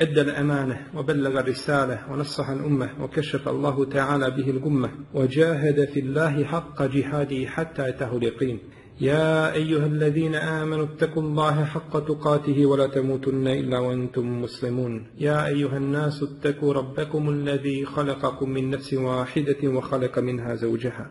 أدى الأمانة وبلغ الرسالة ونصح الأمة وكشف الله تعالى به الغمة وجاهد في الله حق جهاده حتى أتاه اليقين. يا أيها الذين آمنوا اتقوا الله حق تقاته ولا تموتن إلا وأنتم مسلمون. يا أيها الناس اتقوا ربكم الذي خلقكم من نفس واحدة وخلق منها زوجها.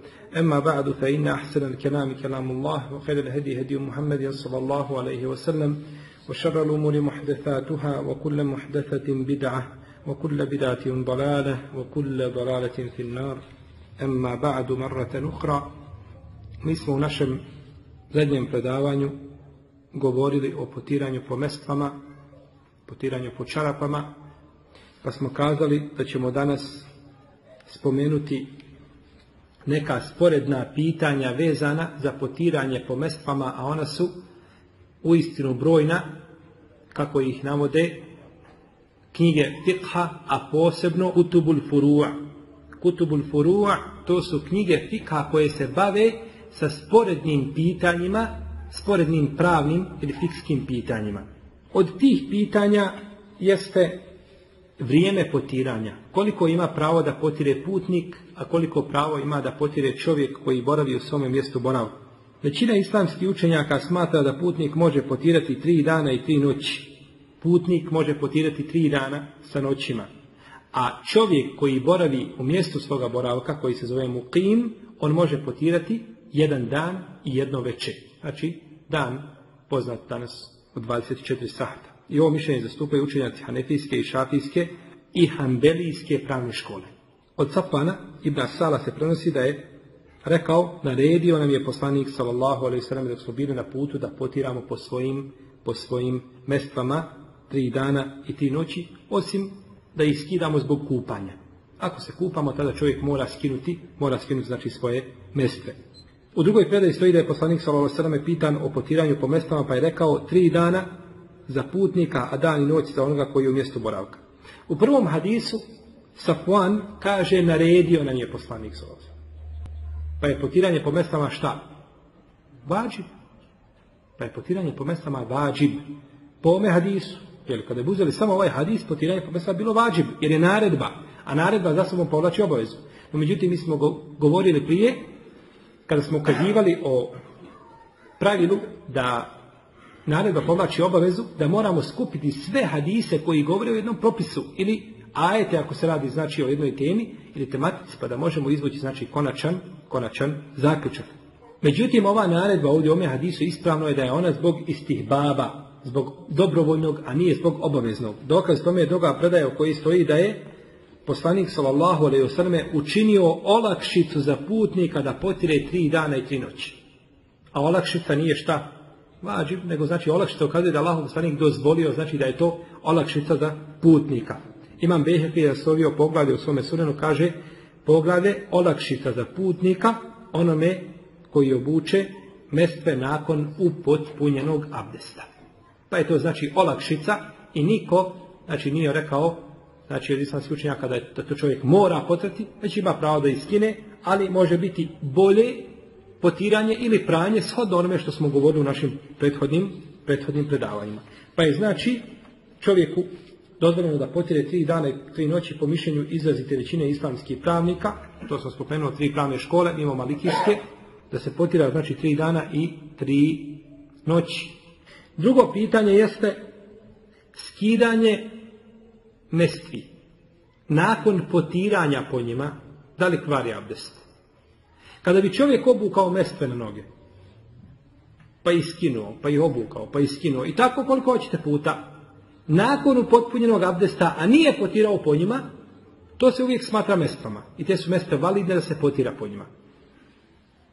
أما بعد فإن أحسن الكلام كلام الله وخير الهدي هدي محمد صلى الله عليه وسلم وشر الأمور محدثاتها وكل محدثة بدعة وكل بدعة ضلالة وكل ضلالة في النار. أما بعد مرة أخرى mi smo u našem zadnjem predavanju govorili o potiranju po mestvama, potiranju po čarapama, spomenuti neka sporedna pitanja vezana za potiranje po mestvama, a ona su uistinu brojna, kako ih navode knjige fiqha, a posebno kutubul furu'a. Kutubul furu'a to su knjige fiqha koje se bave sa sporednim pitanjima, sporednim pravnim ili fikskim pitanjima. Od tih pitanja jeste vrijeme potiranja. Koliko ima pravo da potire putnik, a koliko pravo ima da potire čovjek koji boravi u svome mjestu boravka. Većina islamskih učenjaka smatra da putnik može potirati tri dana i tri noći. Putnik može potirati tri dana sa noćima. A čovjek koji boravi u mjestu svoga boravka, koji se zove muqim, on može potirati jedan dan i jedno večer. Znači, dan poznat danas od 24 sata. I ovo mišljenje zastupaju učenjaci hanefijske i šafijske i hambelijske pravne škole. Od Safana Ibn Sala se prenosi da je rekao, naredio nam je poslanik sallallahu alaihi sallam dok smo bili na putu da potiramo po svojim, po svojim mestvama tri dana i tri noći, osim da ih skidamo zbog kupanja. Ako se kupamo, tada čovjek mora skinuti, mora skinuti znači svoje mestve. U drugoj predaji stoji da je poslanik sallallahu sallam pitan o potiranju po mestvama, pa je rekao tri dana za putnika, a dan i noć za onoga koji je u mjestu boravka. U prvom hadisu Safwan kaže naredio nam je poslanik sallallahu pa je potiranje po mestama šta? Vađib. Pa je potiranje po mestama vađib. Po ome hadisu. Jer kada bi uzeli samo ovaj hadis, potiranje po mestama bilo vađib. Jer je naredba. A naredba za sobom povlači obavezu. No međutim, mi smo govorili prije, kada smo ukazivali o pravilu da naredba povlači obavezu, da moramo skupiti sve hadise koji govore o jednom propisu ili ajete ako se radi znači o jednoj temi ili tematici pa da možemo izvući znači konačan, konačan zaključak. Međutim, ova naredba ovdje ome hadisu ispravno je da je ona zbog istih baba, zbog dobrovoljnog, a nije zbog obaveznog. Dokaz tome je druga predaja u kojoj stoji da je poslanik sallallahu alejhi ve učinio olakšicu za putnika da potire tri dana i tri noći. A olakšica nije šta? Vađib, nego znači olakšica ukazuje da Allah poslanik dozvolio, znači da je to olakšica za putnika. Imam Behek je oslovio poglavlje u svome sunenu, kaže poglavlje olakšica za putnika onome koji obuče mestve nakon upotpunjenog abdesta. Pa je to znači olakšica i niko znači nije rekao znači od islamskih učenjaka da, da to čovjek mora potrati, već ima pravo da iskine, ali može biti bolje potiranje ili pranje shodno onome što smo govorili u našim prethodnim, prethodnim predavanjima. Pa je znači čovjeku dozvoljeno da potire tri dana i tri noći po mišljenju izrazite većine islamskih pravnika, to sam spomenuo tri pravne škole, imamo malikijske, da se potira znači tri dana i tri noći. Drugo pitanje jeste skidanje mestvi. Nakon potiranja po njima, da li kvari abdest? Kada bi čovjek obukao mestve na noge, pa i skinuo, pa i obukao, pa i skinuo. I tako koliko hoćete puta. Nakon upotpunjenog abdesta, a nije potirao po njima, to se uvijek smatra mestama. I te su meste validne da se potira po njima.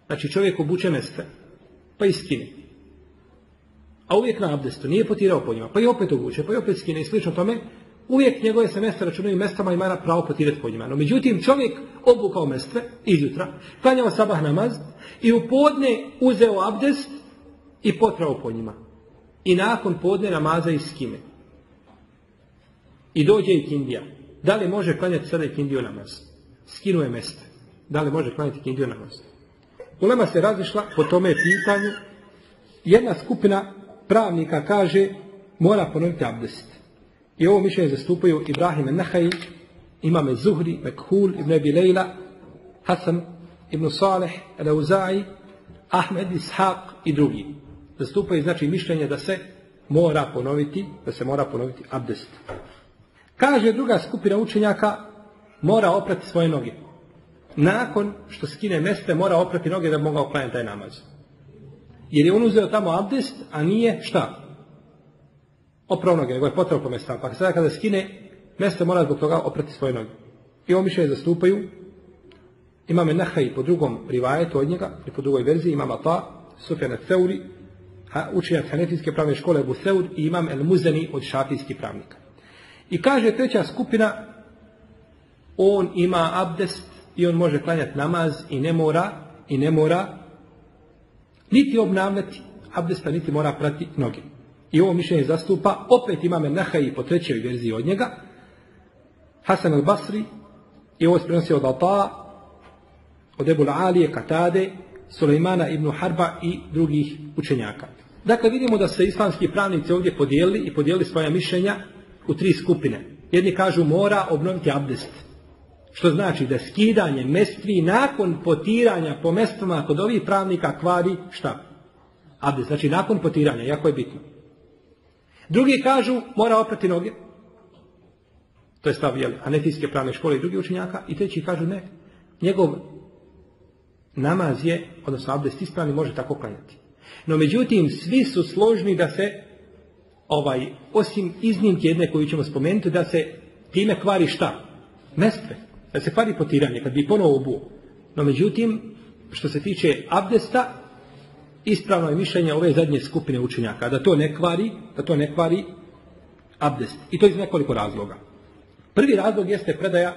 Znači čovjek obuče meste, pa i skine. A uvijek na abdestu, nije potirao po njima, pa i opet obuče, pa i opet skine i slično tome, uvijek njegove se mjesta računaju mestama i ima pravo potirati po njima. No međutim, čovjek obukao mestve izjutra, klanjao sabah namaz i u podne uzeo abdest i potrao po njima. I nakon podne namaza i skime. I dođe i kindija. Da li može klanjati sada i kindiju namaz? Skinuje meste. Da li može klanjati kindiju namaz? Ulema se razišla po tome pitanju. Jedna skupina pravnika kaže mora ponoviti abdest. I ovo mišljenje zastupaju Ibrahim Nahaj, imame Zuhri, Mekhul, Ibn Abi Lejla, Hasan, Ibn Saleh, Rauzai, Ahmed, Ishaq i drugi. Zastupaju znači mišljenje da se mora ponoviti, da se mora ponoviti abdest. Kaže druga skupina učenjaka, mora oprati svoje noge. Nakon što skine meste, mora oprati noge da bi mogao klanjati taj namaz. Jer je on uzeo tamo abdest, a nije šta? Oprao noge, nego je potrao po. Pa sada kada skine, meste mora zbog toga oprati svoje noge. I ovo mišljenje zastupaju imame Nahaj po drugom rivajetu od njega, i po drugoj verziji imama ta, Sufjana Theuri, učenjak Hanefijske pravne škole Ebu Theur i imam El Muzeni od šafijskih pravnika. I kaže treća skupina, on ima abdest i on može klanjati namaz i ne mora, i ne mora niti obnavljati abdesta, niti mora prati noge. I ovo mišljenje zastupa, opet imame Nahaj po trećoj verziji od njega, Hasan al-Basri, i ovo se prenosi od Ata, od Ebu Alije, Katade, Sulejmana ibn Harba i drugih učenjaka. Dakle, vidimo da se islamski pravnici ovdje podijelili i podijelili svoja mišljenja u tri skupine. Jedni kažu mora obnoviti abdest. Što znači da skidanje mestvi nakon potiranja po mestvama kod ovih pravnika kvari šta? Abdest. Znači nakon potiranja, jako je bitno. Drugi kažu mora oprati noge. To je stav jel, anetijske pravne škole i drugi učenjaka. I treći kažu ne. Njegov namaz je, odnosno abdest ispravni, može tako klanjati. No međutim, svi su složni da se, ovaj, osim iznimke jedne koju ćemo spomenuti, da se time kvari šta? Mestve. Da se kvari potiranje, kad bi ponovo obuo. No međutim, što se tiče abdesta, ispravno je mišljenje ove zadnje skupine učenjaka, da to ne kvari, da to ne kvari abdest. I to iz nekoliko razloga. Prvi razlog jeste predaja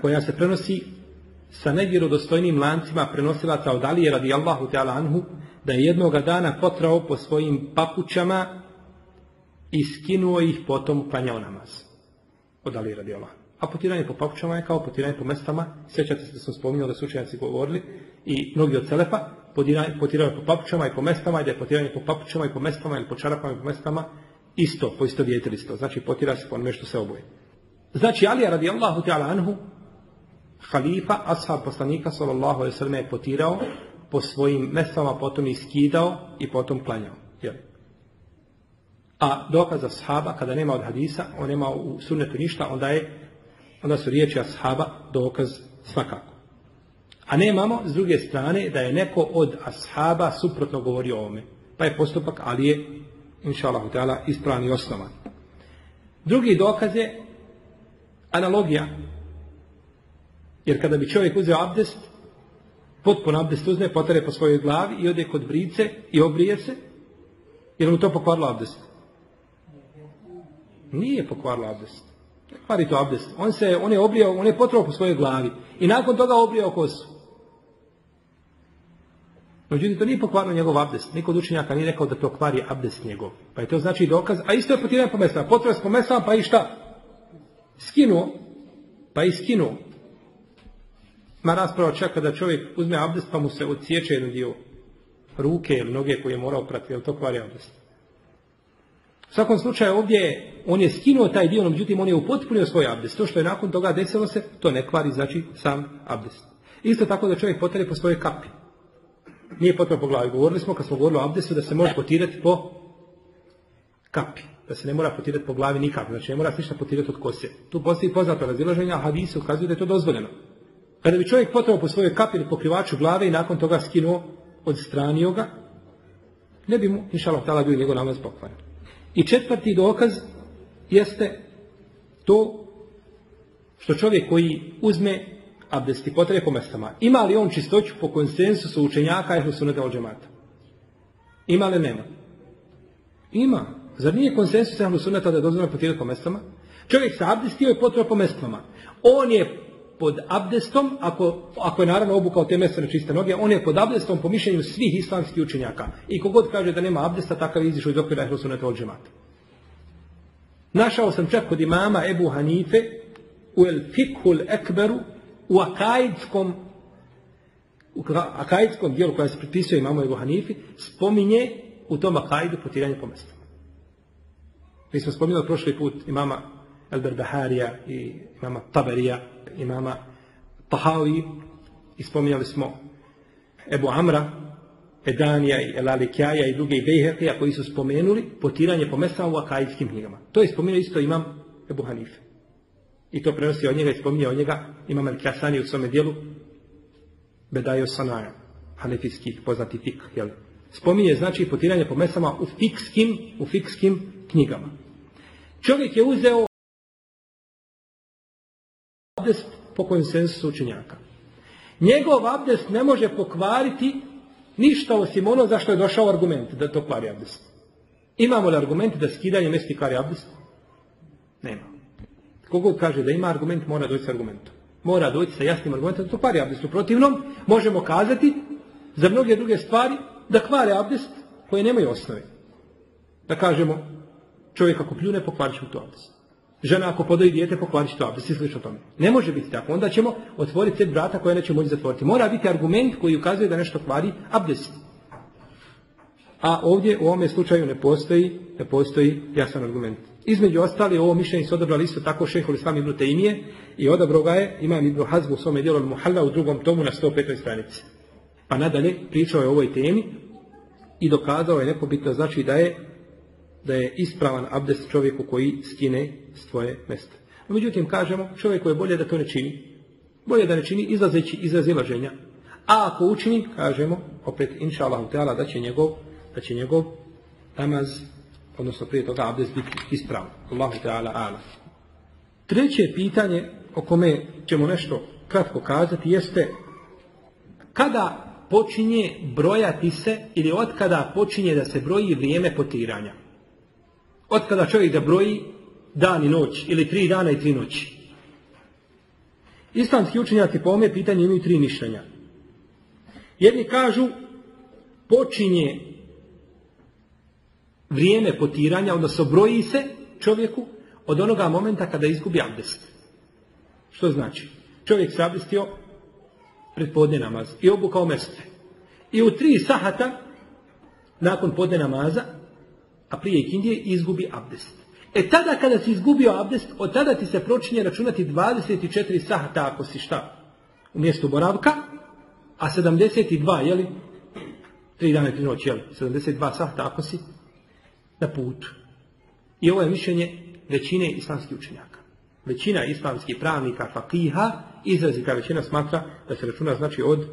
koja se prenosi sa nevjerodostojnim lancima prenosilaca od Alije radijallahu ta'ala anhu, da je jednoga dana potrao po svojim papućama i skinuo ih potom klanjao namaz. Od Alije radijallahu A potiranje po papućama je kao potiranje po mestama. Sjećate se da sam spominjao da su učenjaci govorili i mnogi od Selefa potiranje, po papućama i po mestama i da je potiranje po papućama i po mestama ili po čarapama i po mestama isto, po isto isto. Znači potira se po onome što se oboje. Znači Alija radijallahu ta'ala anhu halifa, ashab poslanika sallallahu alaihi sallam je potirao po svojim mestama, potom iskidao i potom klanjao. Jel? A dokaz ashaba, kada nema od hadisa, on nema u sunnetu ništa, onda je onda su riječi ashaba dokaz svakako. A nemamo s druge strane da je neko od ashaba suprotno govorio ovome. Pa je postupak, ali je, inša Allah, ispravan i osnovan. Drugi dokaz je analogija jer kada bi čovjek uzeo abdest, potpuno abdest uzme, potare po svojoj glavi i ode kod brice i obrije se, jer mu to pokvarilo abdest? Nije pokvarilo abdest. Ne kvari to abdest. On, se, on je obrijao, on je potrao po svojoj glavi i nakon toga obrijao kosu. Međutim, to nije pokvarno njegov abdest. Niko od učenjaka nije rekao da to kvari abdest njegov. Pa je to znači dokaz. A isto je potiranje po mesama. Potrao po mesama, pa i šta? Skinuo. Pa i skinuo. Ma rasprava čak kada čovjek uzme abdest pa mu se odsječe jedan dio ruke ili noge koje je morao pratiti, jel to kvari abdest? U svakom slučaju ovdje on je skinuo taj dio, no međutim on je upotpunio svoj abdest. To što je nakon toga desilo se, to ne kvari, znači sam abdest. Isto tako da čovjek potare po svojoj kapi. Nije potrebno po glavi. Govorili smo kad smo govorili o abdestu da se može potirati po kapi. Da se ne mora potirati po glavi nikako. Znači ne mora ništa potirati od kose. Tu postoji poznato razilaženje, a hadisi ukazuju da je to dozvoljeno. Kada bi čovjek potrao po svojoj kapi ili pokrivaču glave i nakon toga skinuo od stranioga, ne bi mu, inša Allah, bio njegov namaz pokvaran. I četvrti dokaz jeste to što čovjek koji uzme abdesti potrebe po mestama, ima li on čistoću po konsensusu učenjaka ehlu suneta od džemata? Ima li nema? Ima. Zar nije konsensus ehlu suneta da je dozvoljeno potirati po mestama? Čovjek se abdestio i potrebe po mestama. On je pod abdestom, ako, ako je naravno obukao te mesene čiste noge, on je pod abdestom po mišljenju svih islamskih učenjaka. I kogod kaže da nema abdesta, takav je izišao iz okvira ehlu suneta od džemata. Našao sam čak kod imama Ebu Hanife u El Fikhul Ekberu u akajdskom u akajdskom dijelu koja se pripisuje imamo Ebu Hanifi spominje u tom akajdu potiranje po mjestu. Mi smo spominjali prošli put imama El Berbaharija i imama Taberija, imama Tahavi i spominjali smo Ebu Amra, Edanija i Elalikjaja i druge i Bejherkija koji su spomenuli potiranje po mesama u akajskim knjigama. To je spomenuo isto imam Ebu Hanife. I to prenosi od njega i spominje od njega imam El Kasani u svome dijelu Bedajo Sanaja, hanefijski poznati fik. Jel? Spominje znači potiranje po mesama u fikskim, u fikskim knjigama. Čovjek je uzeo abdest po konsensusu učenjaka. Njegov abdest ne može pokvariti Ništa osim ono zašto je došao argument da to kvari abdest. Imamo li argument da skidanje mesti kvari abdest? Nema. Kogod kaže da ima argument, mora doći s argumentom. Mora doći sa jasnim argumentom to kvari abdest. U protivnom, možemo kazati za mnoge druge stvari da kvare abdest koje nemaju osnove. Da kažemo, čovjek ako pljune, pokvarit će to abdest. Žena ako podoji dijete, pokvarit će to abdest i slično tome. Ne može biti tako. Onda ćemo otvoriti set vrata koje neće moći zatvoriti. Mora biti argument koji ukazuje da nešto kvari abdest. A ovdje u ovome slučaju ne postoji, ne postoji jasan argument. Između ostali ovo mišljenje su odabrali isto tako šehol Islam ibn Taymije i odabro ga je imam Ibn Hazbu u svome dijelu Muhalla u drugom tomu na 105. stranici. Pa nadalje pričao je o ovoj temi i dokazao je nepobitno znači da je da je ispravan abdest čovjeku koji skine svoje mjesto. međutim, kažemo, čovjeku je bolje da to ne čini. Bolje da ne čini izlazeći iz razilaženja. A ako učini, kažemo, opet, inša Allah, da će njegov, da će njegov namaz, odnosno prije toga abdest biti ispravan. Allahu ala. Treće pitanje o kome ćemo nešto kratko kazati jeste kada počinje brojati se ili od kada počinje da se broji vrijeme potiranja. Od kada čovjek da broji dan i noć ili tri dana i tri noći. Islamski učenjaci po ome pitanju imaju tri mišljenja. Jedni kažu počinje vrijeme potiranja, odnosno broji se čovjeku od onoga momenta kada izgubi abdest. Što znači? Čovjek se abdestio pred podne namaz i obukao mjesto. I u tri sahata nakon podne namaza a prije ikindije izgubi abdest. E tada kada si izgubio abdest, od tada ti se počinje računati 24 sahata ako si šta? U mjestu boravka, a 72, jeli? Tri dana i tri noći, jeli? 72 sahata ako si na putu. I ovo je mišljenje većine islamskih učenjaka. Većina islamskih pravnika fakiha izrazita većina smatra da se računa znači od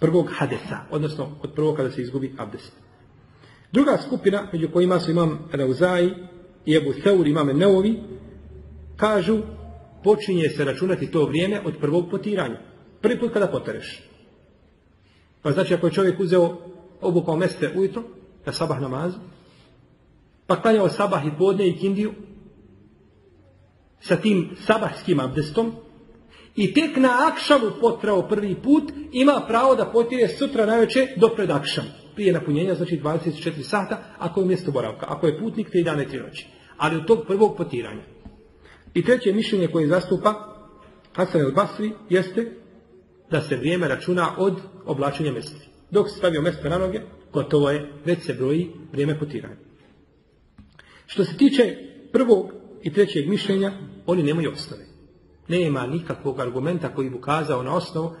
prvog hadesa, odnosno od prvog kada se izgubi abdest. Druga skupina, među kojima su imam Rauzai i Ebu Theur, imam Neovi, kažu počinje se računati to vrijeme od prvog potiranja. Prvi put kada potereš. Pa znači ako je čovjek uzeo obukao meste ujutro, na sabah namazu, pa klanjao sabah i podne i kindiju, sa tim sabahskim abdestom, i tek na akšavu potrao prvi put, ima pravo da potire sutra najveće do pred prije napunjenja, znači 24 sata, ako je mjesto boravka. Ako je putnik, 3 dana i 3 noći. Ali od tog prvog potiranja. I treće mišljenje koje zastupa Hasan el Basri jeste da se vrijeme računa od oblačenja mjesta. Dok se stavio mjesto na noge, gotovo je, već se broji vrijeme potiranja. Što se tiče prvog i trećeg mišljenja, oni nemaju osnove. Nema nikakvog argumenta koji bi ukazao na osnovu,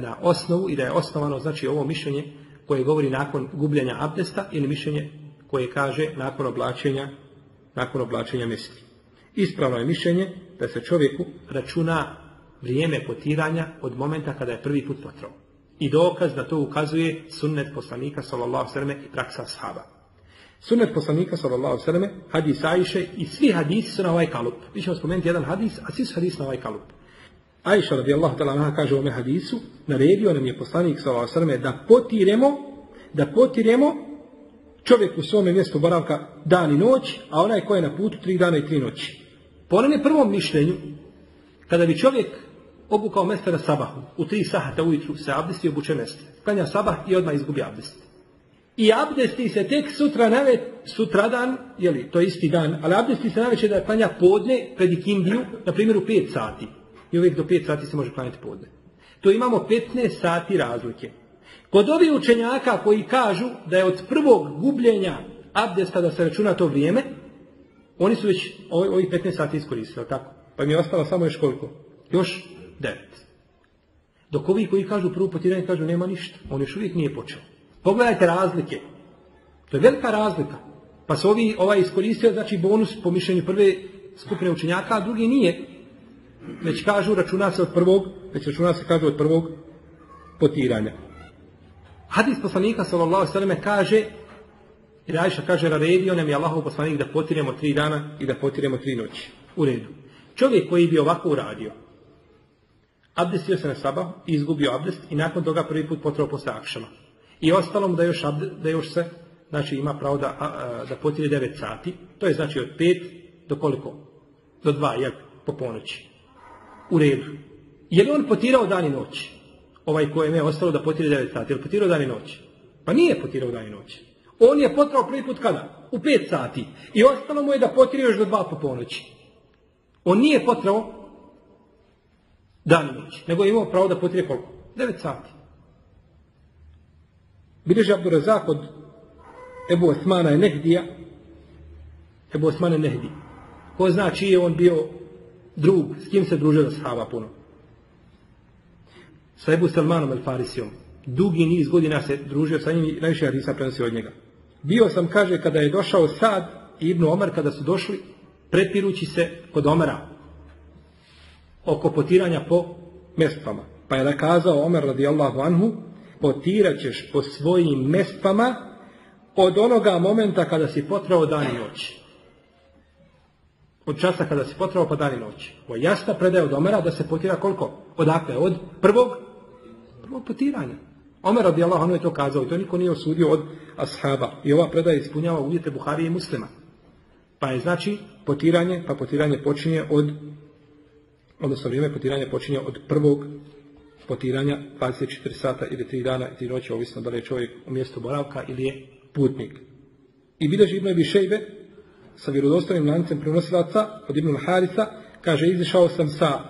na osnovu i da je osnovano, znači ovo mišljenje koje govori nakon gubljenja abdesta ili mišljenje koje kaže nakon oblačenja nakon oblačenja misli. Ispravno je mišljenje da se čovjeku računa vrijeme potiranja od momenta kada je prvi put potrao. I dokaz da to ukazuje sunnet poslanika sallallahu sallam i praksa ashaba. Sunnet poslanika sallallahu sallam, hadis Ajše i svi hadisi su na ovaj kalup. Mi ćemo spomenuti jedan hadis, a svi su hadisi na ovaj kalup. Ajša radijallahu ta'ala kaže u ome hadisu, naredio nam je poslanik sallallahu sallam da potiremo, da potiremo čovjek u svome mjestu boravka dan i noć, a onaj ko je na putu tri dana i tri noći. Po onom prvom mišljenju, kada bi čovjek obukao mesta na sabahu, u tri sahata ujutru se abdesti i obuče mesta. Klanja sabah i odmah izgubi abdest. I abdesti se tek sutra navet, sutradan, jeli, to je isti dan, ali abdesti se naveće da klanja podne pred ikindiju, na primjer u 5 sati. I uvijek do 5 sati se može klanjati podne. To imamo 15 sati razlike. Kod ovih učenjaka koji kažu da je od prvog gubljenja abdesta da se računa to vrijeme, oni su već ovih 15 sati iskoristili, tako? Pa mi je ostalo samo još koliko? Još devet. Dok ovi koji kažu prvo potiranje, kažu nema ništa. On još uvijek nije počeo. Pogledajte razlike. To je velika razlika. Pa se ovi, ovaj iskoristio, znači bonus po mišljenju prve skupine učenjaka, a drugi nije. Već kažu, računa se od prvog, već računa se kažu od prvog potiranja. Hadis poslanika sallallahu sallam kaže i kaže, naredio nam je Allahov poslanik da potiremo tri dana i da potiremo tri noći. U redu. Čovjek koji bi ovako uradio, abdestio se na sabah i izgubio abdest i nakon toga prvi put potrao posle akšama. I ostalo mu da još, da još se, znači ima pravo da, da potire 9 sati, to je znači od 5 do koliko? Do 2, jel? Po ponoći. U redu. Je li on potirao dan i noć? Ovaj kojem je ostalo da potire 9 sati. Je li potirao dan i noć? Pa nije potirao dan i noć. On je potrao prvi put kada? U 5 sati. I ostalo mu je da potire još do 2 po ponoći. On nije potrao dan noć, nego je imao pravo da potire koliko? 9 sati. Bileži Abdurazak od Ebu Osmana je Nehdija, Ebu Osman je Nehdi. Ko zna čiji je on bio drug, s kim se družio da sahava puno? Sa Ebu Salmanom el Farisijom. Dugi niz godina se družio sa njim i najviše hadisa prenosi od njega. Bio sam, kaže, kada je došao Sad i Ibnu Omar, kada su došli, prepirući se kod Omara oko potiranja po mestvama. Pa je da kazao Omer radijallahu anhu, potirat ćeš po svojim mestvama od onoga momenta kada si potrao dan i noć. Od časa kada si potrao pa dan i noć. Ovo jasna predaje od Omera da se potira koliko? Odakle? Od prvog? Prvog potiranja. Omer radijallahu anhu je to kazao i to niko nije osudio od ashaba. I ova predaja ispunjava uvjete Buharije i muslima. Pa je znači potiranje, pa potiranje počinje od odnosno vrijeme potiranja počinje od prvog potiranja 24 sata ili 3 dana i 3 noći, ovisno da li je čovjek u mjestu boravka ili je putnik. I bilježi Ibn Šejbe sa vjerodostojnim lancem prenosilaca od Ibn Harisa, kaže, izišao sam sa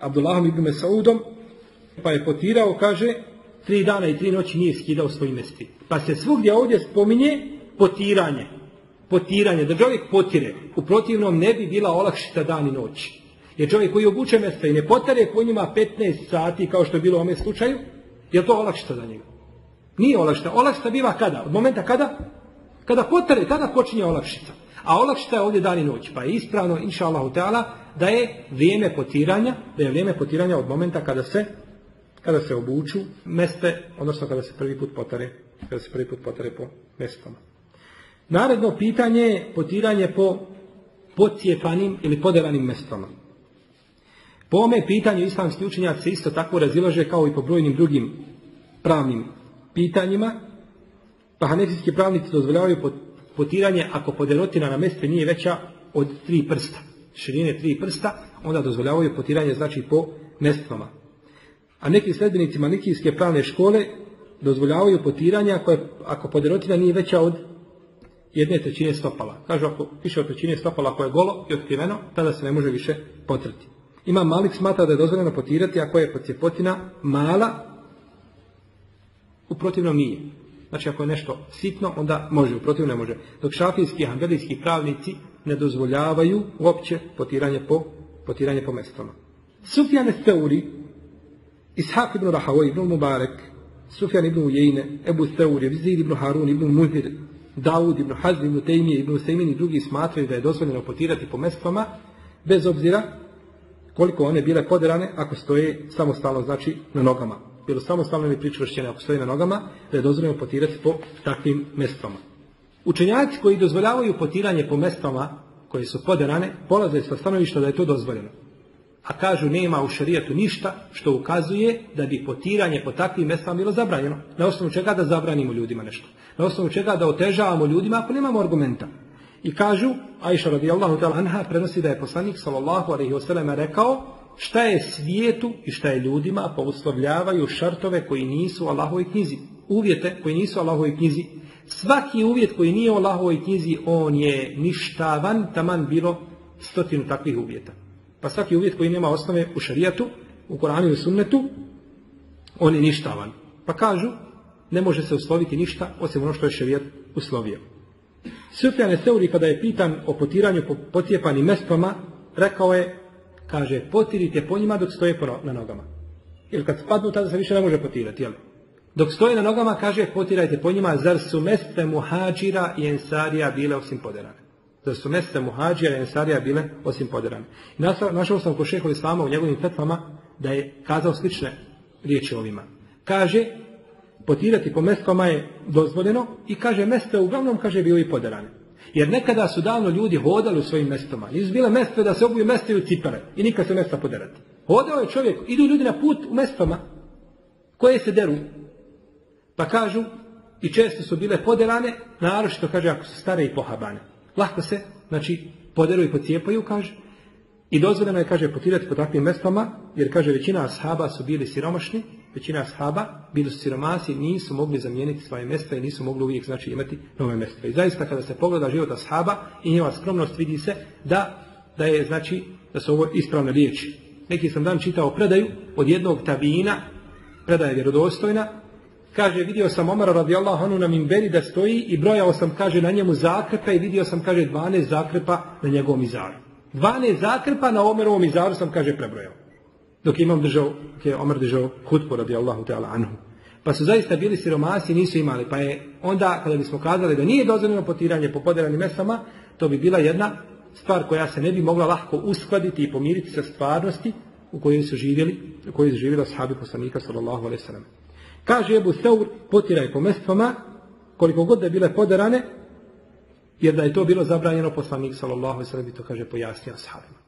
Abdullahom Ibn Mesaudom, pa je potirao, kaže, tri dana i tri noći nije skidao svoj mesti. Pa se svugdje ovdje spominje potiranje. Potiranje, da čovjek potire. U protivnom ne bi bila olakšita dan i noć. Jer čovjek koji obuče mesta i ne potare po njima 15 sati kao što je bilo u ovom slučaju, je to olakšta za njega? Nije olakšta. Olakšta biva kada? Od momenta kada? Kada potare, tada počinje olakšica. A olakšta je ovdje dan i noć. Pa je ispravno, inša Allahu da je vrijeme potiranja, da je vrijeme potiranja od momenta kada se kada se obuču meste, odnosno kada se prvi put potare, kada se prvi put potare po mestama. Naredno pitanje je potiranje po pocijepanim ili poderanim mestama. Po ome pitanju islamski učenjaci se isto tako razilaže kao i po brojnim drugim pravnim pitanjima, pa hanefijski pravnici dozvoljavaju potiranje ako poderotina na meste nije veća od tri prsta, širine tri prsta, onda dozvoljavaju potiranje znači po mestvama. A neki sljedbenici malikijske pravne škole dozvoljavaju potiranje ako, ako poderotina nije veća od jedne trećine stopala. Kažu ako više od trećine stopala ako je golo i otkriveno, tada se ne može više potrati. Ima Malik smatra da je dozvoljeno potirati ako je pocijepotina mala, u protivnom nije. Znači ako je nešto sitno, onda može, u protivnom ne može. Dok šafijski i hambelijski pravnici ne dozvoljavaju uopće potiranje po, potiranje po mestama. Sufjan Esteuri, Ishaq ibn Rahavoj ibn Mubarek, Sufjan ibn Ujejne, Ebu Steuri, Vizir ibn Harun ibn Muhir, Daud ibn Hazm ibn Tejmije ibn Sejmin i drugi smatraju da je dozvoljeno potirati po mestvama, bez obzira koliko one bile poderane ako stoje samostalno znači na nogama. bilo samostalno ili pričvršćene ako stoji na nogama, da je dozvoljeno potirati po takvim mestvama. Učenjaci koji dozvoljavaju potiranje po mestvama koje su poderane, polaze sa stanovišta da je to dozvoljeno. A kažu nema u šarijatu ništa što ukazuje da bi potiranje po takvim mestvama bilo zabranjeno. Na osnovu čega da zabranimo ljudima nešto. Na osnovu čega da otežavamo ljudima ako nemamo argumenta. I kažu, Aisha radijallahu ta'ala anha prenosi da je poslanik sallallahu alaihi wasallam rekao šta je svijetu i šta je ljudima pouslovljavaju šartove koji nisu u Allahovoj knjizi. Uvjete koji nisu u Allahovoj knjizi. Svaki uvjet koji nije u Allahovoj knjizi, on je ništavan, taman bilo stotinu takvih uvjeta. Pa svaki uvjet koji nema osnove u šarijatu, u Koranu i sunnetu, on je ništavan. Pa kažu, ne može se usloviti ništa osim ono što je šarijat uslovio. Sufjan Teuri kada je pitan o potiranju po potjepanim mestama, rekao je, kaže, potirite po njima dok stoje na nogama. Jer kad spadnu, tada se više ne može potirati, jel? Dok stoje na nogama, kaže, potirajte po njima, zar su meste muhađira i ensarija bile osim poderane. Zar su meste muhađira i ensarija bile osim poderane. I našao sam kod šehovi islama u njegovim fetvama da je kazao slične riječi ovima. Kaže, potirati po mestvama je dozvoljeno i kaže mesta uglavnom kaže bio i poderane. Jer nekada su davno ljudi hodali u svojim mestama. Nisu bile mesta da se obuju mesta u cipare i nikad se mesta poderati. Hodao je čovjek, idu ljudi na put u mestama koje se deru. Pa kažu, i često su bile poderane, naročito kaže ako su stare i pohabane. Lahko se, znači, poderu i pocijepaju, kaže, i dozvoljeno je, kaže, potirati po takvim mestama, jer, kaže, većina ashaba su bili siromašni, većina ashaba bili su siromasi, nisu mogli zamijeniti svoje mesta i nisu mogli uvijek, znači, imati nove mesta. I zaista, kada se pogleda život ashaba i njeva skromnost, vidi se da, da je, znači, da su ovo ispravne riječi. Neki sam dan čitao predaju od jednog tabina, predaja vjerodostojna, kaže, vidio sam Omara radijallahu anhu na mimberi da stoji i brojao sam, kaže, na njemu zakrpa i vidio sam, kaže, 12 zakrpa na njegovom izaru. 12 zakrpa na Omerovom izaru sam, kaže, prebrojao. Dok imam držao, je Omer držao hutbu radi Allahu ta'ala anhu. Pa su zaista bili siromasi nisu imali. Pa je onda, kada bismo kazali da nije dozvoljeno potiranje po poderanim mesama, to bi bila jedna stvar koja se ne bi mogla lahko uskladiti i pomiriti sa stvarnosti u kojoj su živjeli, u kojoj su živjeli sahabi poslanika sallallahu alaihi sallam. Kaže Ebu Seur, potiraj po mestvama, koliko god da bile poderane, jer da je to bilo zabranjeno poslanik sallallahu alejhi to kaže pojasnio ashabima.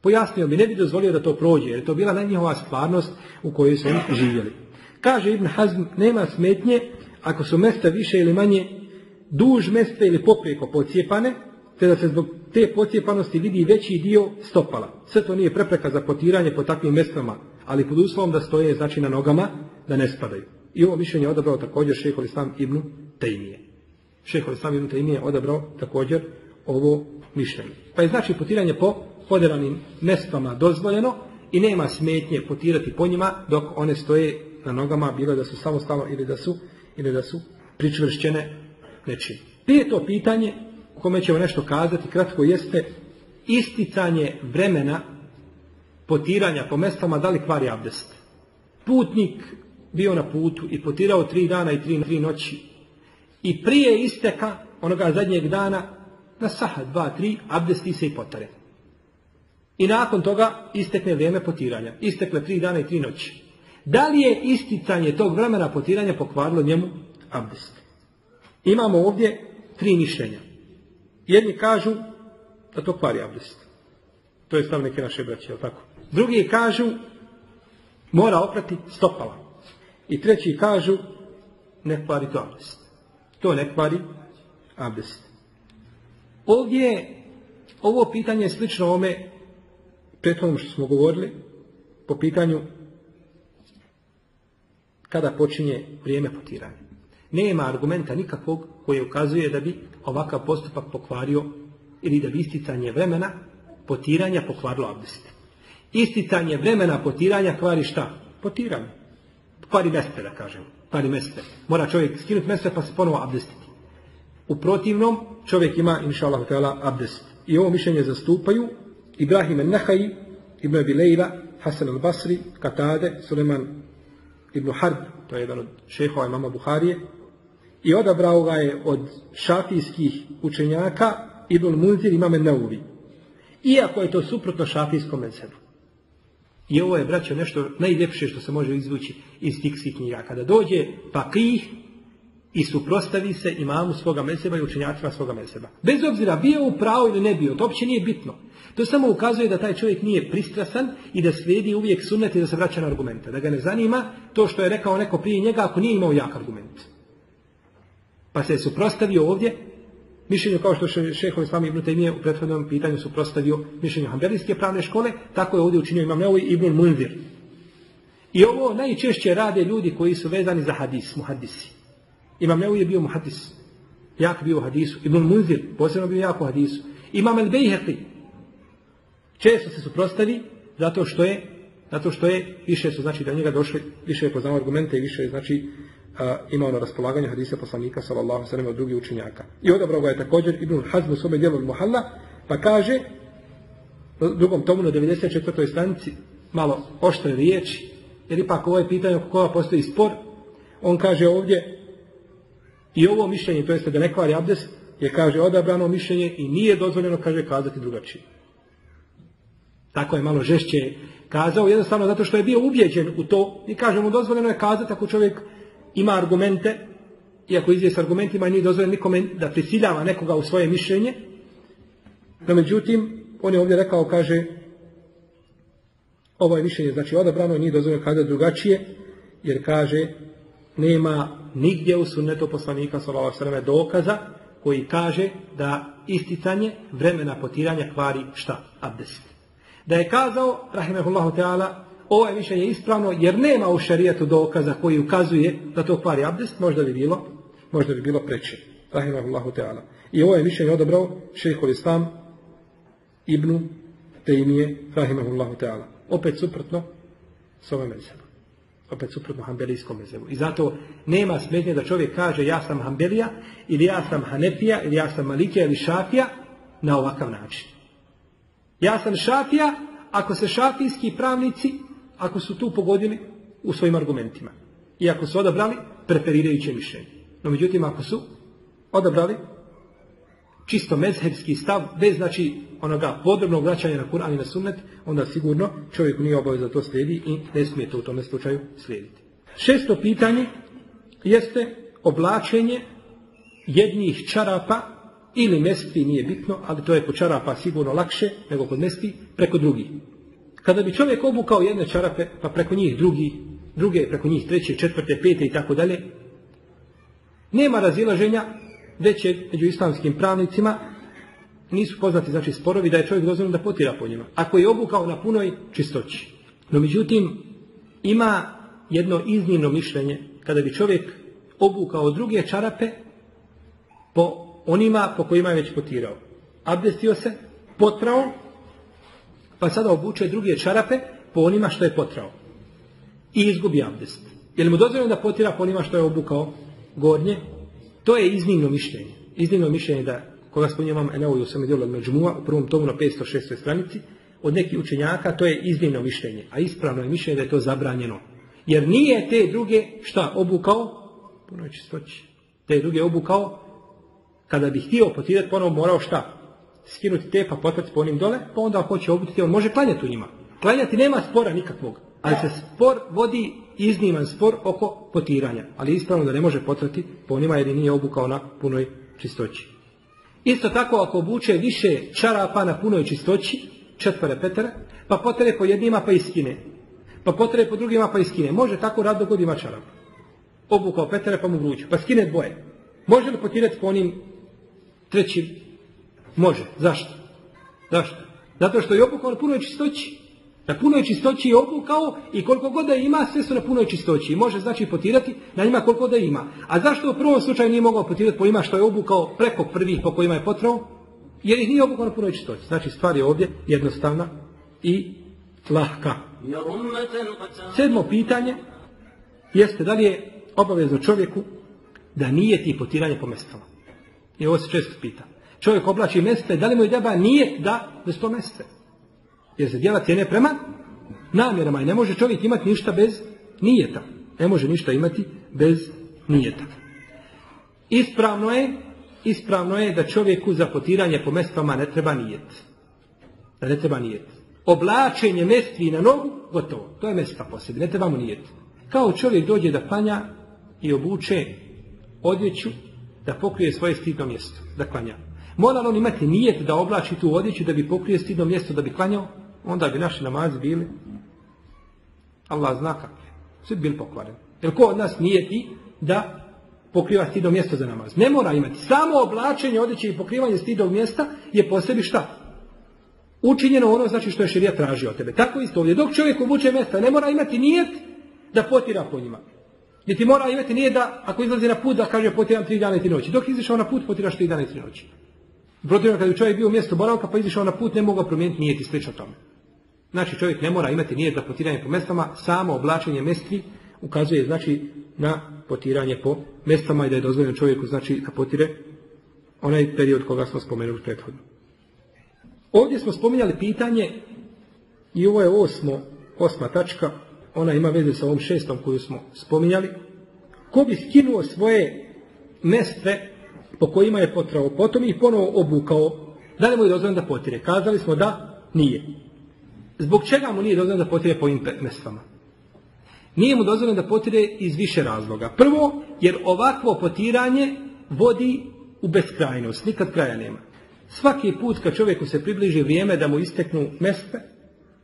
Pojasnio bi, ne bi dozvolio da to prođe, jer je to bila na njihova stvarnost u kojoj su oni živjeli. Kaže Ibn Hazm, nema smetnje ako su mesta više ili manje duž mesta ili poprijeko pocijepane, te da se zbog te pocijepanosti vidi veći dio stopala. Sve to nije prepreka za potiranje po takvim mestama, ali pod uslovom da stoje znači na nogama, da ne spadaju. I ovo mišljenje je odabrao također šehol Islam Ibn Tejmije. Šehol Islam Ibn Taymiye odabrao također ovo mišljenje. Pa je znači potiranje po poderanim mestama dozvoljeno i nema smetnje potirati po njima dok one stoje na nogama, bilo da su samostalno ili da su, ili da su pričvršćene nečim. Peto pitanje u kome ćemo nešto kazati kratko jeste isticanje vremena potiranja po mestama da li kvari abdest. Putnik bio na putu i potirao tri dana i tri, tri noći i prije isteka onoga zadnjeg dana na sahat, dva, tri, abdesti se i potare. I nakon toga istekne vrijeme potiranja. Istekle tri dana i tri noći. Da li je isticanje tog vremena potiranja pokvarilo njemu abdest? Imamo ovdje tri mišljenja. Jedni kažu da to kvari abdest. To je stav neke naše braće, tako? Drugi kažu mora oprati stopala. I treći kažu ne kvari to abdest. To ne kvari abdest. Ovdje ovo pitanje je slično ome prethodnom što smo govorili po pitanju kada počinje vrijeme potiranja. Nema argumenta nikakvog koji ukazuje da bi ovakav postupak pokvario ili da bi isticanje vremena potiranja pokvarilo abdest. Isticanje vremena potiranja kvari šta? Potiranje. Kvari meste, da kažemo pali meste. Mora čovjek skinuti meste pa se ponovo abdestiti. U protivnom čovjek ima inša Allah abdest. I ovo mišljenje zastupaju Ibrahim al-Nahaji, Ibn Abi Lejla, Hasan al-Basri, Katade, Suleman ibn Harb, to je jedan od šehova imama Buharije, i odabrao ga je od šafijskih učenjaka Ibn Munzir imame Neuvi. Iako je to suprotno šafijskom mensebu. I ovo je, braćo, nešto najljepše što se može izvući iz fikskih knjiga. Kada dođe pakih i suprostavi se imamu svoga meseba i učenjacima svoga meseba. Bez obzira bio u pravu ili ne bio, to uopće nije bitno. To samo ukazuje da taj čovjek nije pristrasan i da slijedi uvijek sunnet i da se vraća na argumente. Da ga ne zanima to što je rekao neko prije njega ako nije imao jak argument. Pa se je suprostavio ovdje mišljenju kao što je šehovi Islam ibn Taymije u prethodnom pitanju suprostavio mišljenju Hanbelijske pravne škole, tako je ovdje učinio Imam Neovi ibn Munzir. I ovo najčešće rade ljudi koji su vezani za hadis, muhadisi. Imam Neovi je bio muhadis, jak bio u hadisu. Ibn Munzir, posebno bio jak u hadisu. Imam al-Bejheqi, često se suprostavi zato što je zato što je više su znači da njega došli više je poznao argumente i više je znači imao na raspolaganju hadisa poslanika sallallahu sallam od drugih učenjaka. I odabrao ga je također Ibn Hazm u svome dijelu Muhalla, pa kaže u drugom tomu na 94. stranici malo oštre riječi, jer ipak ovo je pitanje oko koga postoji spor, on kaže ovdje i ovo mišljenje, to jeste da ne kvari abdes, je kaže odabrano mišljenje i nije dozvoljeno, kaže, kazati drugačije. Tako je malo žešće kazao, jednostavno zato što je bio ubjeđen u to i kažemo dozvoljeno je kazati ako čovjek ima argumente, iako izvije s argumentima nije dozvoljeno nikome da prisiljava nekoga u svoje mišljenje, no međutim, on je ovdje rekao, kaže, ovo je mišljenje, znači odabrano i nije dozvoljeno kada drugačije, jer kaže, nema nigdje u sunnetu poslanika s.a.v. dokaza koji kaže da isticanje vremena potiranja kvari šta? Abdest. Da je kazao, rahimahullahu teala, ovo je mišljenje ispravno jer nema u šarijetu dokaza koji ukazuje da to kvari abdest, možda bi bilo, možda bi bilo preče. Rahimahullahu Teala. I ovo je mišljenje odabrao šehhul islam ibnu Tejmije, rahimahullahu Teala. Opet suprotno s ovim mezebu. Opet suprotno hambelijskom mezebu. I zato nema smetnje da čovjek kaže ja sam hambelija, ili ja sam hanefija, ili ja sam malikija, ili šafija, na ovakav način. Ja sam šafija, ako se šafijski pravnici ako su tu pogodili u svojim argumentima. I ako su odabrali preferirajuće mišljenje. No međutim, ako su odabrali čisto mezhebski stav, bez znači onoga podrobnog vraćanja na Kur'an i na sunnet, onda sigurno čovjek nije obavez da to slijedi i ne smije to u tome slučaju slijediti. Šesto pitanje jeste oblačenje jednih čarapa ili mesti, nije bitno, ali to je kod čarapa sigurno lakše nego kod mesti preko drugih. Kada bi čovjek obukao jedne čarape, pa preko njih drugi, druge, preko njih treće, četvrte, pete i tako dalje, nema razilaženja veće među islamskim pravnicima, nisu poznati znači sporovi da je čovjek dozvoljeno da potira po njima. Ako je obukao na punoj čistoći. No međutim, ima jedno iznimno mišljenje kada bi čovjek obukao druge čarape po onima po kojima je već potirao. Abdestio se, potrao pa sada obuče druge čarape po onima što je potrao. I izgubi abdest. Je li mu dozvoljeno da potira po onima što je obukao gornje? To je iznimno mišljenje. Iznimno mišljenje da, koga spominjamo Eneo i u svome dijelu od Međmua, u prvom tomu na 506. stranici, od nekih učenjaka, to je iznimno mišljenje. A ispravno je mišljenje da je to zabranjeno. Jer nije te druge, šta, obukao? Puno čistoći. Te druge obukao, kada bi htio potirati, ponovo morao šta? Skinuti te pa potrati po onim dole, pa onda hoće obutiti, on može klanjati u njima. Klanjati nema spora nikakvog, ali se spor vodi izniman spor oko potiranja, ali ispravno da ne može potrati po onima jer nije obukao na punoj čistoći. Isto tako ako obuče više čarapa na punoj čistoći, četvore petere, pa potere po jednima pa iskine. Pa potere po drugima pa iskine. Može tako rad dok god ima čarap. Obukao petere pa mu vruće. Pa skine dvoje. Može li potirati po onim trećim Može. Zašto? Zašto? Zato što je obukao na punoj čistoći. Na punoj čistoći je obukao i koliko god da ima, sve su na punoj čistoći. Može znači potirati na njima koliko da ima. A zašto u prvom slučaju nije mogao potirati po ima što je obukao preko prvih po kojima je potrao? Jer ih nije obukao na punoj čistoći. Znači stvar je ovdje jednostavna i lahka. Sedmo pitanje jeste da li je obavezno čovjeku da nije ti potiranje po mestama. I ovo se često pita čovjek oblači meste, da li mu je deba nije da bez to meste. Jer se djela tjene prema namjerama i ne može čovjek imati ništa bez nijeta. Ne može ništa imati bez nijeta. Ispravno je, ispravno je da čovjeku za potiranje po mestvama ne treba nijet. Da ne treba nijet. oblačenje mestvi na nogu, gotovo. To je mesta po sebi, ne trebamo nijeti. Kao čovjek dođe da klanja i obuče odjeću da pokrije svoje stidno mjesto, da klanja. Mora on imati nijet da oblači tu odjeću da bi pokrio stidno mjesto da bi klanjao? Onda bi naši namazi bili, Allah zna kako Svi bi bili pokvareni. Jer ko od nas nijeti da pokriva stidno mjesto za namaz? Ne mora imati. Samo oblačenje odjeće i pokrivanje stidnog mjesta je po sebi šta? Učinjeno ono znači što je širija tražio od tebe. Tako isto ovdje. Dok čovjek obuče mjesta ne mora imati nijet da potira po njima. Niti mora imati nije da, ako izlazi na put, da kaže potiram tri dana i tri noći. Dok izišao na put, potiraš tri dana i tri noći. Protivno, kada je čovjek bio u mjestu boravka, pa izišao na put, ne mogu promijeniti nijeti slično tome. Znači, čovjek ne mora imati nijet za potiranje po mestama, samo oblačenje mestvi ukazuje, znači, na potiranje po mestama i da je dozvoljeno čovjeku, znači, da potire onaj period koga smo spomenuli prethodno. Ovdje smo spominjali pitanje i ovo je osmo, osma tačka, ona ima veze sa ovom šestom koju smo spominjali, ko bi skinuo svoje mestve po kojima je potrao potom i ponovo obukao, da li mu je dozvoljeno da potire? Kazali smo da nije. Zbog čega mu nije dozvoljeno da potire po ovim mestvama? Nije mu dozvoljeno da potire iz više razloga. Prvo, jer ovakvo potiranje vodi u beskrajnost, nikad kraja nema. Svaki put kad čovjeku se približi vrijeme da mu isteknu mestve,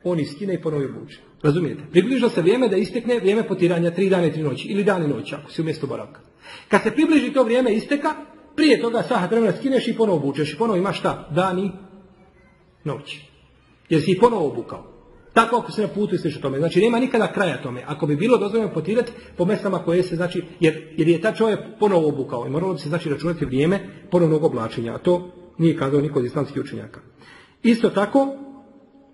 on iskine i ponovi obuče. Razumijete? Približilo se vrijeme da istekne vrijeme potiranja tri dana i tri noći ili dan i noć ako si u mjestu boravka. Kad se približi to vrijeme isteka, prije toga sahat vremena skineš i ponovo obučeš i ponovo imaš šta? Dan i noć. Jer si i ponovo obukao. Tako ako se na putu i tome. Znači nema nikada kraja tome. Ako bi bilo dozvoljeno potirati po mestama koje se znači, jer, jer je ta čovjek ponovo obukao i moralo bi se znači računati vrijeme ponovnog oblačenja. A to nije kazao niko od islamskih učenjaka. Isto tako,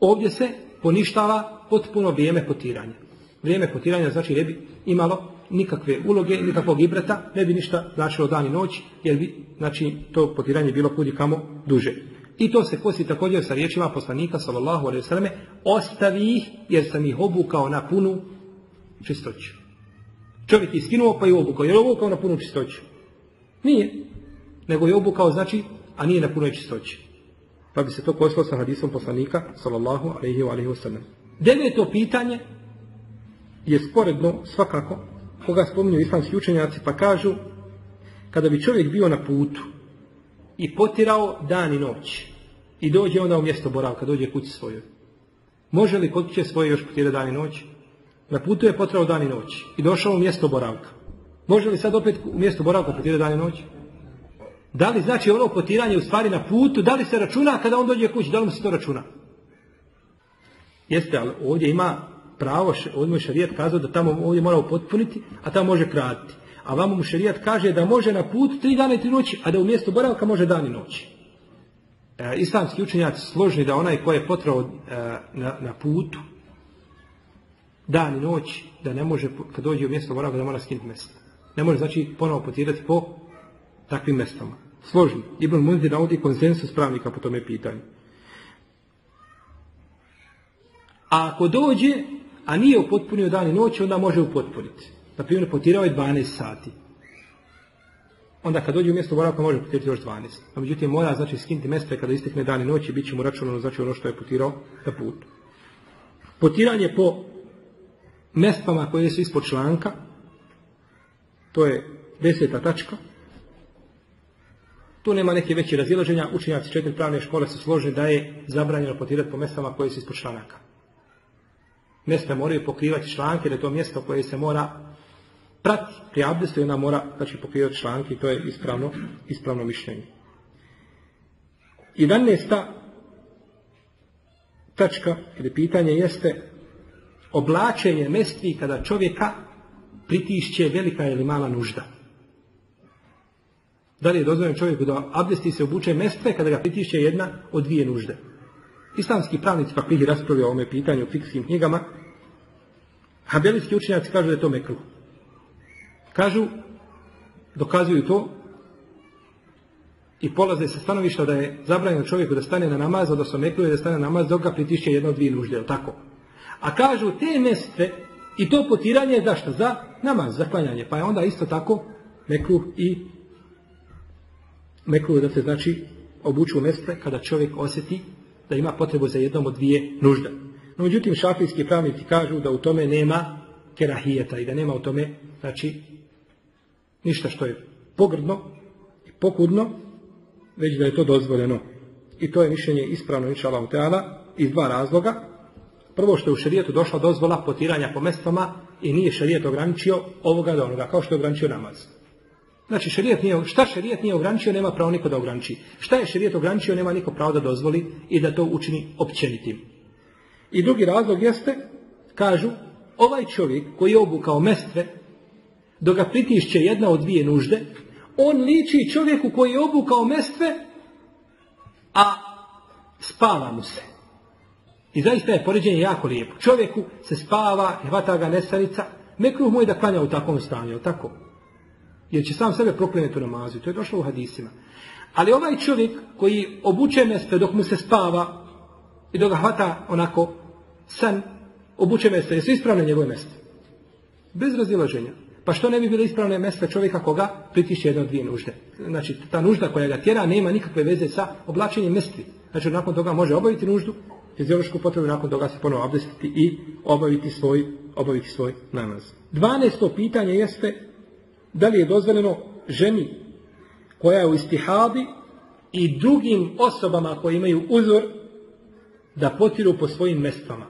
ovdje se poništava potpuno vrijeme potiranja. Vrijeme potiranja znači ne bi imalo nikakve uloge, nikakvog ibrata, ne bi ništa značilo dan i noć, jer bi znači, to potiranje bilo kudi kamo duže. I to se kosi također sa riječima poslanika sallallahu alejhi ve ostavi ih jer sam ih obukao na punu čistoću. Čovjek je skinuo pa je obukao. Je obukao na punu čistoću? Nije. Nego je obukao znači, a nije na punoj čistoći. Pa bi se to kosilo sa hadisom poslanika sallallahu alejhi ve sellem. Deveto pitanje je sporedno svakako koga spominju islamski učenjaci pa kažu kada bi čovjek bio na putu i potirao dan i noć i dođe onda u mjesto boravka, dođe kući svojoj. Može li kod kuće svoje još potirati dan i noć? Na putu je potirao dan i noć i došao u mjesto boravka. Može li sad opet u mjesto boravka potirati dan i noć? Da li znači ono potiranje u stvari na putu, da li se računa kada on dođe kući, da li mu se to računa? Jeste, ali ovdje ima pravo, ovdje mu šarijat kazao da tamo ovdje mora upotpuniti, a tamo može kratiti. A vamo mu šarijat kaže da može na put tri dana i tri noći, a da u mjestu boravka može dan i noć. E, islamski učenjaci složni da onaj ko je potrao e, na, na, putu dan i noć, da ne može, kad dođe u mjesto boravka, da mora skinuti mjesto. Ne može, znači, ponovo potirati po takvim mjestama. Složni. Ibn Munzir navodi konsensus pravnika po tome pitanju. A ako dođe, a nije upotpunio dan i noć, onda može upotpuniti. Na primjer, potirao je 12 sati. Onda kad dođe u mjesto boravka može potirati još 12. A međutim, mora znači skinuti mjesto kada istekne dan i noć i bit će mu računano znači ono što je potirao na putu. Potiranje po mestama koje su ispod članka, to je deseta tačka, tu nema neke veće razilaženja, učenjaci četiri pravne škole su složni da je zabranjeno potirati po mestama koje su ispod članaka. Mjesta moraju pokrivati članke, da je to mjesto koje se mora prati pri abdestu i ona mora znači, pokrivati članke i to je ispravno, ispravno mišljenje. I ta tačka ili pitanje jeste oblačenje mestvi kada čovjeka pritišće velika ili mala nužda. Da li je dozvoljeno čovjeku da abdesti se obuče mestve kada ga pritišće jedna od dvije nužde? Islamski pravnici faklihi raspravljaju o ovome pitanju u fikskim knjigama. Habelijski učenjaci kažu da je to mekruh. Kažu, dokazuju to i polaze sa stanovišta da je zabranjeno čovjeku da stane na namaz, odnosno mekruh je da stane na namaz dok ga pritišće jedna od dvije nužde, tako? A kažu te mestve i to potiranje je zašto? Za namaz, za klanjanje. Pa je onda isto tako mekruh i mekruh da se znači obuču mestve kada čovjek osjeti da ima potrebu za jednom od dvije nužde. No, međutim, šafijski pravnici kažu da u tome nema kerahijeta i da nema u tome, znači, ništa što je pogrdno i pokudno, već da je to dozvoljeno. I to je mišljenje ispravno, inša Allah, iz dva razloga. Prvo što je u šarijetu došla dozvola potiranja po mestama i nije šarijet ograničio ovoga do onoga, kao što je ograničio namaz. Znači, šarijet nije, šta šarijet nije ograničio, nema pravo niko da ograniči. Šta je šarijet ograničio, nema niko pravo da dozvoli i da to učini općenitim. I drugi razlog jeste, kažu, ovaj čovjek koji je obukao mestve, dok ga pritišće jedna od dvije nužde, on liči čovjeku koji je obukao mestve, a spava mu se. I zaista je poređenje jako lijepo. Čovjeku se spava, hvata ga nesarica, mekruh mu je da klanja u takvom stanju, tako? Jer će sam sebe proklinjati u namazu. To je došlo u hadisima. Ali ovaj čovjek koji obuče mjesto dok mu se spava i dok ga hvata onako san, obuče mjesto, jesu ispravne njegove mjesto? Bez razilaženja. Pa što ne bi bilo ispravne mjesta čovjeka koga pritišće jedno dvije nužde? Znači, ta nužda koja ga tjera nema nikakve veze sa oblačenjem mesti. Znači, nakon toga može obaviti nuždu, fiziološku potrebu, nakon toga se ponovo abdestiti i obaviti svoj, obaviti svoj namaz. Dvanesto pitanje jeste da li je dozvoljeno ženi koja je u istihadi i drugim osobama koji imaju uzor da potiru po svojim mestama.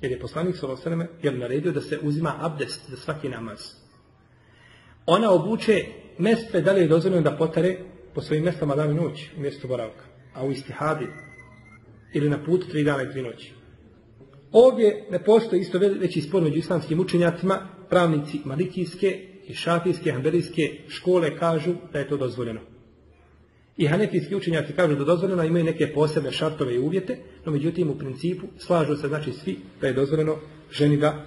Jer je poslanik s.a.v. jer naredio da se uzima abdest za svaki namaz. Ona obuče mestve da li je dozvoljeno da potare po svojim mestama dan i noć u mjestu boravka. A u istihadi ili na putu tri dana i tri noći. Ovdje ne postoji isto veći spor među islamskim učenjacima, pravnici malikijske i šafijske, hanbelijske škole kažu da je to dozvoljeno. I hanefijski učenjaci kažu da dozvoljeno, imaju neke posebne šartove i uvjete, no međutim u principu slažu se znači svi da je dozvoljeno ženi da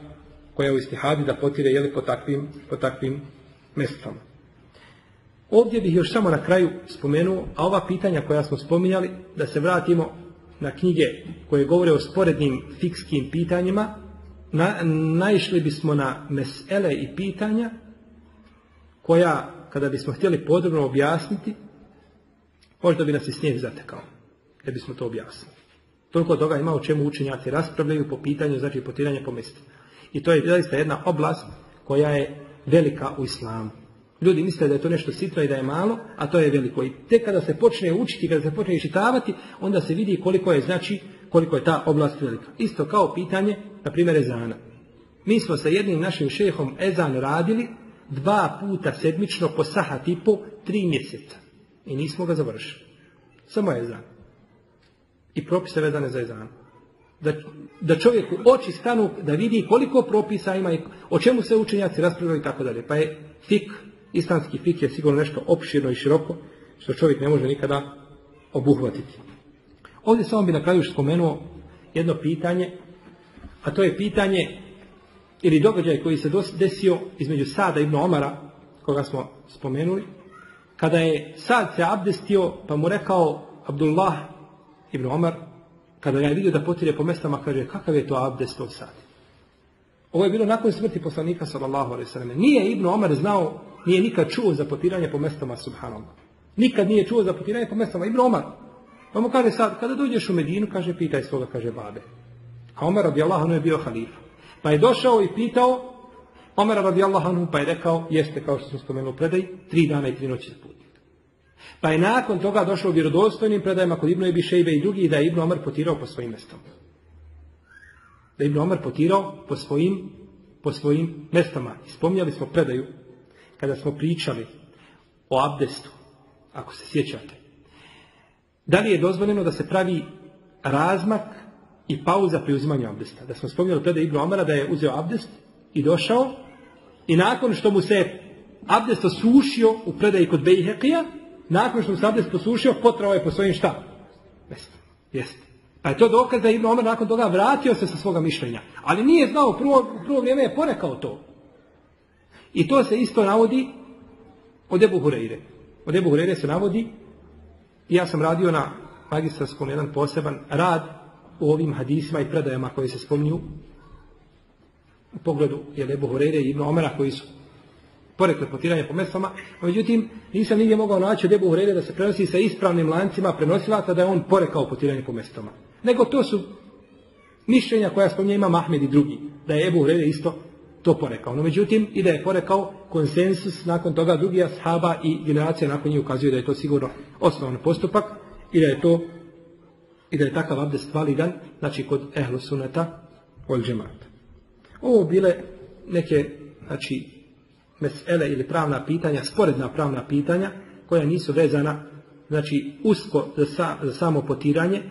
koja u istihadi da potire jeli po takvim, po takvim mestama. Ovdje bih još samo na kraju spomenuo, a ova pitanja koja smo spominjali, da se vratimo na knjige koje govore o sporednim fikskim pitanjima, na, naišli bismo na mesele i pitanja koja, kada bismo htjeli podrobno objasniti, možda bi nas i snijeg zatekao, da bismo to objasnili. Toliko toga ima o čemu učenjaci raspravljaju po pitanju, znači potiranja po mjestu. I to je zaista jedna oblast koja je velika u islamu. Ljudi misle da je to nešto sitno i da je malo, a to je veliko. I tek kada se počne učiti, kada se počne iščitavati, onda se vidi koliko je znači, koliko je ta oblast velika. Isto kao pitanje, na primjer, ezana. Mi smo sa jednim našim šehom ezan radili dva puta sedmično po sahat i tri mjeseca. I nismo ga završili. Samo ezan. I propise vezane za ezan. Da, da čovjeku oči stanu da vidi koliko propisa ima i o čemu se učenjaci raspravljaju i tako dalje. Pa je fik, islamski fik je sigurno nešto opširno i široko što čovjek ne može nikada obuhvatiti. Ovdje samo bi na kraju spomenuo jedno pitanje, a to je pitanje ili događaj koji se desio između Sada ibn Omara, koga smo spomenuli, kada je Sad se abdestio, pa mu rekao Abdullah ibn Omar, kada ga je vidio da potire po mestama, kaže, kakav je to abdest od Sad? Ovo je bilo nakon smrti poslanika, sallallahu alaihi. Nije Ibn Omar znao, nije nikad čuo za potiranje po mestama, subhanallah. Nikad nije čuo za potiranje po mestama. Ibn Omar. Pa mu kaže sad, kada dođeš u Medinu, kaže, pitaj svoga, kaže, babe. A Omar radijallahu je bio halifa. Pa je došao i pitao Omer radijallahu anhu pa je rekao, jeste kao što smo spomenuli predaj, tri dana i tri noći putnik. Pa je nakon toga došao vjerodostojnim predajama kod Ibnu Ebi Šejbe i drugi da je Ibnu Omer potirao po svojim mestama. Da je Ibnu Omer potirao po svojim, po svojim mestama. Spominjali smo predaju kada smo pričali o abdestu, ako se sjećate. Da li je dozvoljeno da se pravi razmak i pauza pri uzimanju abdesta. Da smo spominjali tada Ibnu Omara da je uzeo abdest i došao i nakon što mu se abdest osušio u predaji kod Bejhekija, nakon što mu se abdest osušio, potrao je po svojim šta? Jeste. Jeste. Pa je to dokaz da Ibn Omar nakon toga vratio se sa svoga mišljenja. Ali nije znao, u prvo, u prvo vrijeme je porekao to. I to se isto navodi od Ebu Hureyre. Od Ebu Hureyre se navodi, ja sam radio na magistarskom jedan poseban rad u ovim hadisima i predajama koji se spominju u pogledu je Ebu Horeire i Ibn Omera koji su porekle potiranje po mestvama, međutim nisam nigdje mogao naći od Ebu Hureyre da se prenosi sa ispravnim lancima prenosilaca da je on porekao potiranje po mestvama. Nego to su mišljenja koja spominje ima Mahmed i drugi, da je Ebu Hureyre isto to porekao. No međutim, i da je porekao konsensus nakon toga drugih ashaba i generacija nakon njih ukazuju da je to sigurno osnovan postupak i da je to i da je takav abdest validan, znači kod ehlu od džemata. Ovo bile neke, znači, mesele ili pravna pitanja, sporedna pravna pitanja, koja nisu vezana, znači, usko za, sa, za samo potiranje,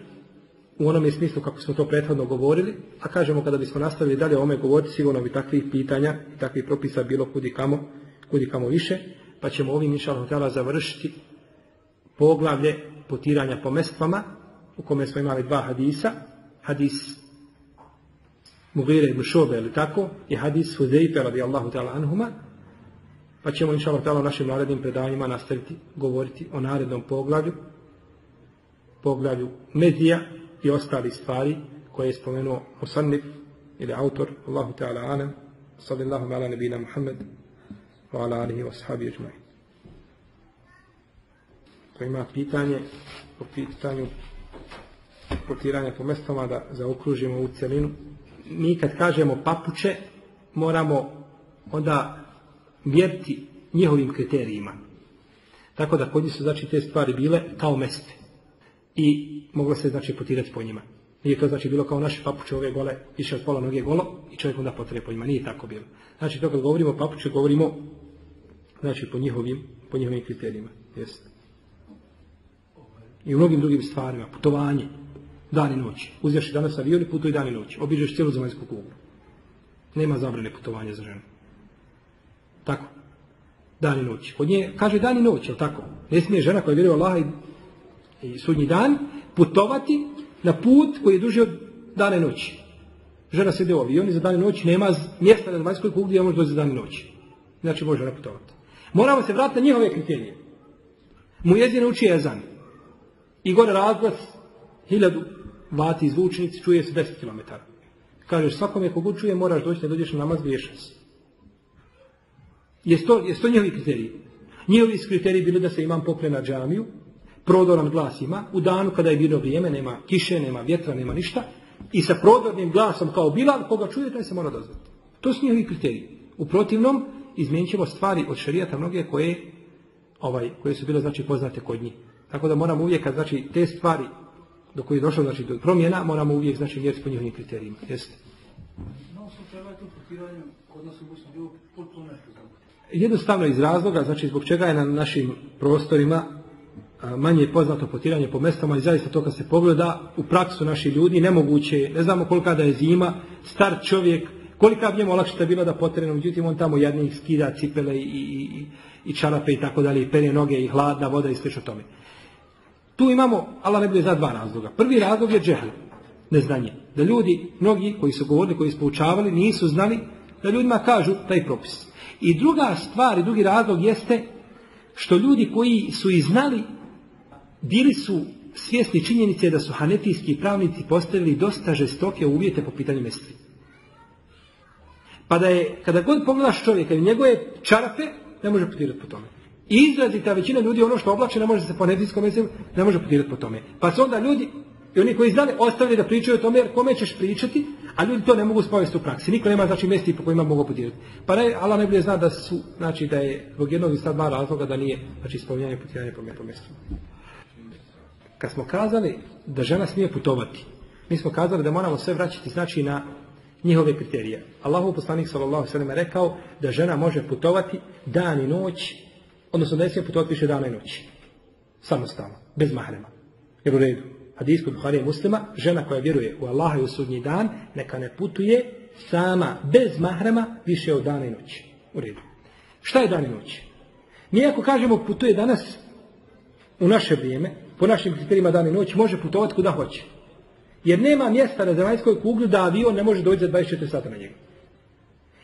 u onome smislu kako smo to prethodno govorili, a kažemo kada bismo nastavili dalje o ome govoriti, sigurno bi takvih pitanja i takvih propisa bilo kudi kamo, kudi kamo više, pa ćemo ovim inšalom tela završiti poglavlje potiranja po mestvama, u kome smo imali dva hadisa, hadis Mugire ibn Šobe, ili tako, i hadis Huzeife radijallahu ta'ala anhuma, pa ćemo inšalom tela u našim narednim predanjima nastaviti govoriti o narednom poglavlju, poglavlju Medija, i ostali stvari koje je spomenuo Musannif ili autor, Allahu Teala Anem, sallallahu ala nebina Muhammed, wa ala alihi wa sahabi ajmai. Ko ima pitanje po pitanju potiranja po mestama da zaokružimo u celinu. Mi kad kažemo papuče, moramo onda mjeriti njihovim kriterijima. Tako da kod njih su znači te stvari bile kao meste i moglo se znači potirati po njima. Nije to znači bilo kao naše papuče ove gole, više od pola noge golo i čovjek onda potire po njima. Nije tako bilo. Znači to kad govorimo o papuče, govorimo znači po njihovim, po njihovim kriterijima. Jeste. I u mnogim drugim stvarima, putovanje, dan i noć. Uzjaš danas avion i putuj dan i noć. Obiđeš cijelu zemaljsku kuglu. Nema zabrane putovanja za ženu. Tako. Dan i noć. Kod nje kaže dan i noć, je tako? Ne smije žena koja vjeruje Allah i i sudnji dan, putovati na put koji je duži od dane noći. Žena sede u avioni za dan i noć, nema mjesta na zemaljskoj kugli gdje može doći za dan i noći. Znači može žena putovati. Moramo se vratiti na njihove kriterije. Mu jezine uči jezan. I gore razglas, vati zvučnici, čuje se 10 km. Kažeš, svakome kogod čuje, moraš doći da dođeš na namaz, vješan se. Jesu to, jest to njihovi kriteriji? Njihovi kriteriji bili da se imam pokre na džamiju, prodoran glas ima, u danu kada je bilo vrijeme, nema kiše, nema vjetra, nema ništa, i sa prodornim glasom kao Bilal, koga čuje, taj se mora dozvati. To su njihovi kriteriji. U protivnom, izmijenit ćemo stvari od šarijata mnoge koje, ovaj, koje su bile znači poznate kod njih. Tako da moramo uvijek, znači te stvari do koje je došlo znači, do promjena, moramo uvijek znači mjeriti po njihovim kriterijima. Jeste. Jednostavno iz razloga, znači zbog čega je na našim prostorima manje je poznato potiranje po mestama i zaista to kad se pogleda u praksu naši ljudi nemoguće, ne znamo kolika da je zima, star čovjek, kolika bi njemu olakšita bila da potire, međutim on tamo jadnih skida cipele i, i, i čarape i tako dalje, i perje noge i hladna voda i slično tome. Tu imamo, Allah ne bude za dva razloga. Prvi razlog je džehl, neznanje. Da ljudi, mnogi koji su govorili, koji su poučavali, nisu znali da ljudima kažu taj propis. I druga stvar i drugi razlog jeste što ljudi koji su i znali bili su svjesni činjenice da su hanefijski pravnici postavili dosta žestoke uvjete po pitanju mestri. Pa da je, kada god pogledaš čovjeka i njegove čarape, ne može potirati po tome. I izrazita većina ljudi ono što oblače ne može se po mjestu, ne može potirati po tome. Pa su onda ljudi, i oni koji znali, ostavili da pričaju o tome, jer kome ćeš pričati, a ljudi to ne mogu spojesti u praksi. Niko nema znači mjesti po kojima mogu potirati. Pa ne, Allah bude zna da su, znači da je zbog jednog iz ta dva razloga da nije, znači spominjanje potiranje po mjestu. Kad smo kazali da žena smije putovati, mi smo kazali da moramo sve vraćati znači na njihove kriterije. Allahu poslanik sallallahu alejhi rekao da žena može putovati dan i noć, odnosno da ne smije putovati više dana i noći. Samostalno, bez mahrema. Jer u redu. Hadis kod Buharije muslima, žena koja vjeruje u Allaha i u sudnji dan, neka ne putuje sama, bez mahrema, više od dana i noći. U redu. Šta je dan i noć? Mi ako kažemo putuje danas u naše vrijeme, po našim kriterijima dan i noć, može putovati kuda hoće. Jer nema mjesta na zemaljskoj kugli da avion ne može doći za 24 sata na njega.